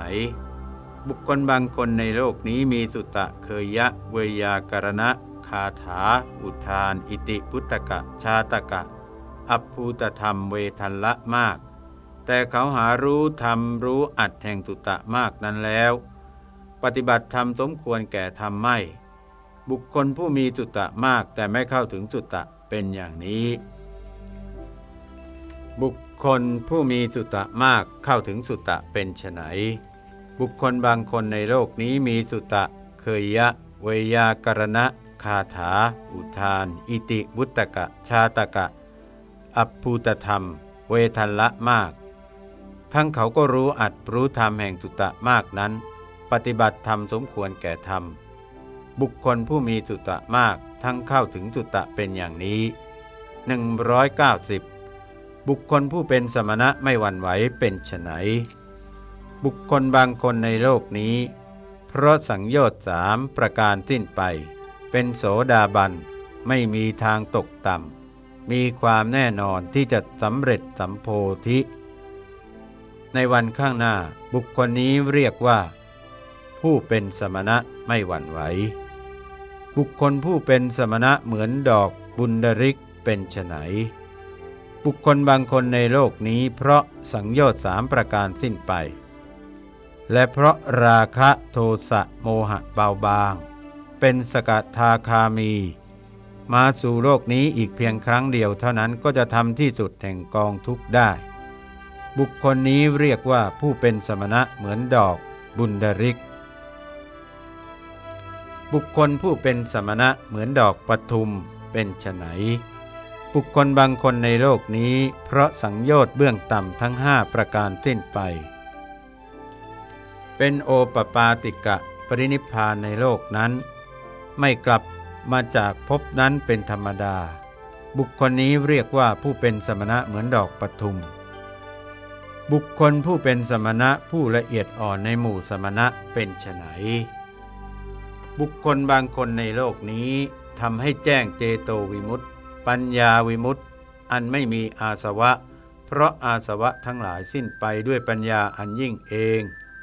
บุคคลบางคนในโลกนี้มีสุตะเคยยะ เวยากรณะ คาถา อุทาน อิติพุตตกะ ชาตกะ อัภูตธรรมเวทันละมาก แต่เขาหารู้ธรรมรู้อัดแห่งตุตะมากนั้นแล้ว ปฏิบัติธรรมสมควรแก่ธรรมไม่ บุคคลผู้มีตุตะมากแต่ไม่เข้าถึงสุตะเป็นอย่างนี้ บุค คลผู้มีสุตะมากเข้าถึงสุตะเป็นไฉนบุคคลบางคนในโลกนี้มีสุตะ เคยยะ เวยากรณะ คาถา อุทาน อิติบุตตกะ ชาตกะ อัปภูตธรรม เวทันละมาก ทั้งเขาก็รู้อัดรู้ธรรมแห่งสุตะมากนั้น ปฏิบัติธรรมสมควรแก่ธรรม บุคคลผู้มีสุตะมากทั้งเข้าถึงสุตะเป็นอย่างนี้ 190 บุคคลผู้เป็นสมณะไม่หวั่นไหวเป็นไฉนบุคคลบางคนในโลกนี้ เพราะสังโยชน์สามประการสิ้นไป เป็นโสดาบันไม่มีทางตกต่ำมีความแน่นอนที่จะสำเร็จสัมโพธิ ในวันข้างหน้าบุคคลนี้เรียกว่า ผู้เป็นสมณะไม่หวั่นไหว บุคคลผู้เป็นสมณะเหมือนดอกบุญดริกเป็นไฉน บุคคลบางคนในโลกนี้เพราะสังโยชน์สามประการสิ้นไป และเพราะราคะโทสะโมหะเบาบาง เป็นสกทาคามี มาสู่โลกนี้อีกเพียงครั้งเดียวเท่านั้นก็จะทำที่สุดแห่งกองทุกข์ได้ บุคคลนี้เรียกว่าผู้เป็นสมณะเหมือนดอกบุญดริก บุคคลผู้เป็นสมณะเหมือนดอกปทุมเป็นไฉน บุคคลบางคนในโลกนี้ เพราะสังโยชน์เบื้องต่ำทั้งห้าประการสิ้นไป เป็นโอปปาติกะปรินิพานในโลกนั้น ไม่กลับมาจากภพนั้นเป็นธรรมดา บุคคลนี้เรียกว่าผู้เป็นสมณะเหมือนดอกปทุม บุคคลผู้เป็นสมณะผู้ละเอียดอ่อนในหมู่สมณะเป็นไฉนบุคคลบางคนในโลกนี้ทำให้แจ้งเจโตวิมุตติ ปัญญาวิมุตติ อันไม่มีอาสวะ เพราะอาสวะทั้งหลายสิ้นไปด้วยปัญญาอันยิ่งเอง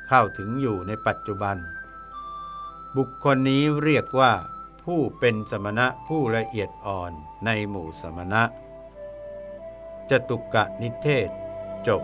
เข้าถึงอยู่ในปัจจุบัน บุคคลนี้เรียกว่า ผู้เป็นสมณะผู้ละเอียดอ่อนในหมู่สมณะจตุกะนิเทศ จบ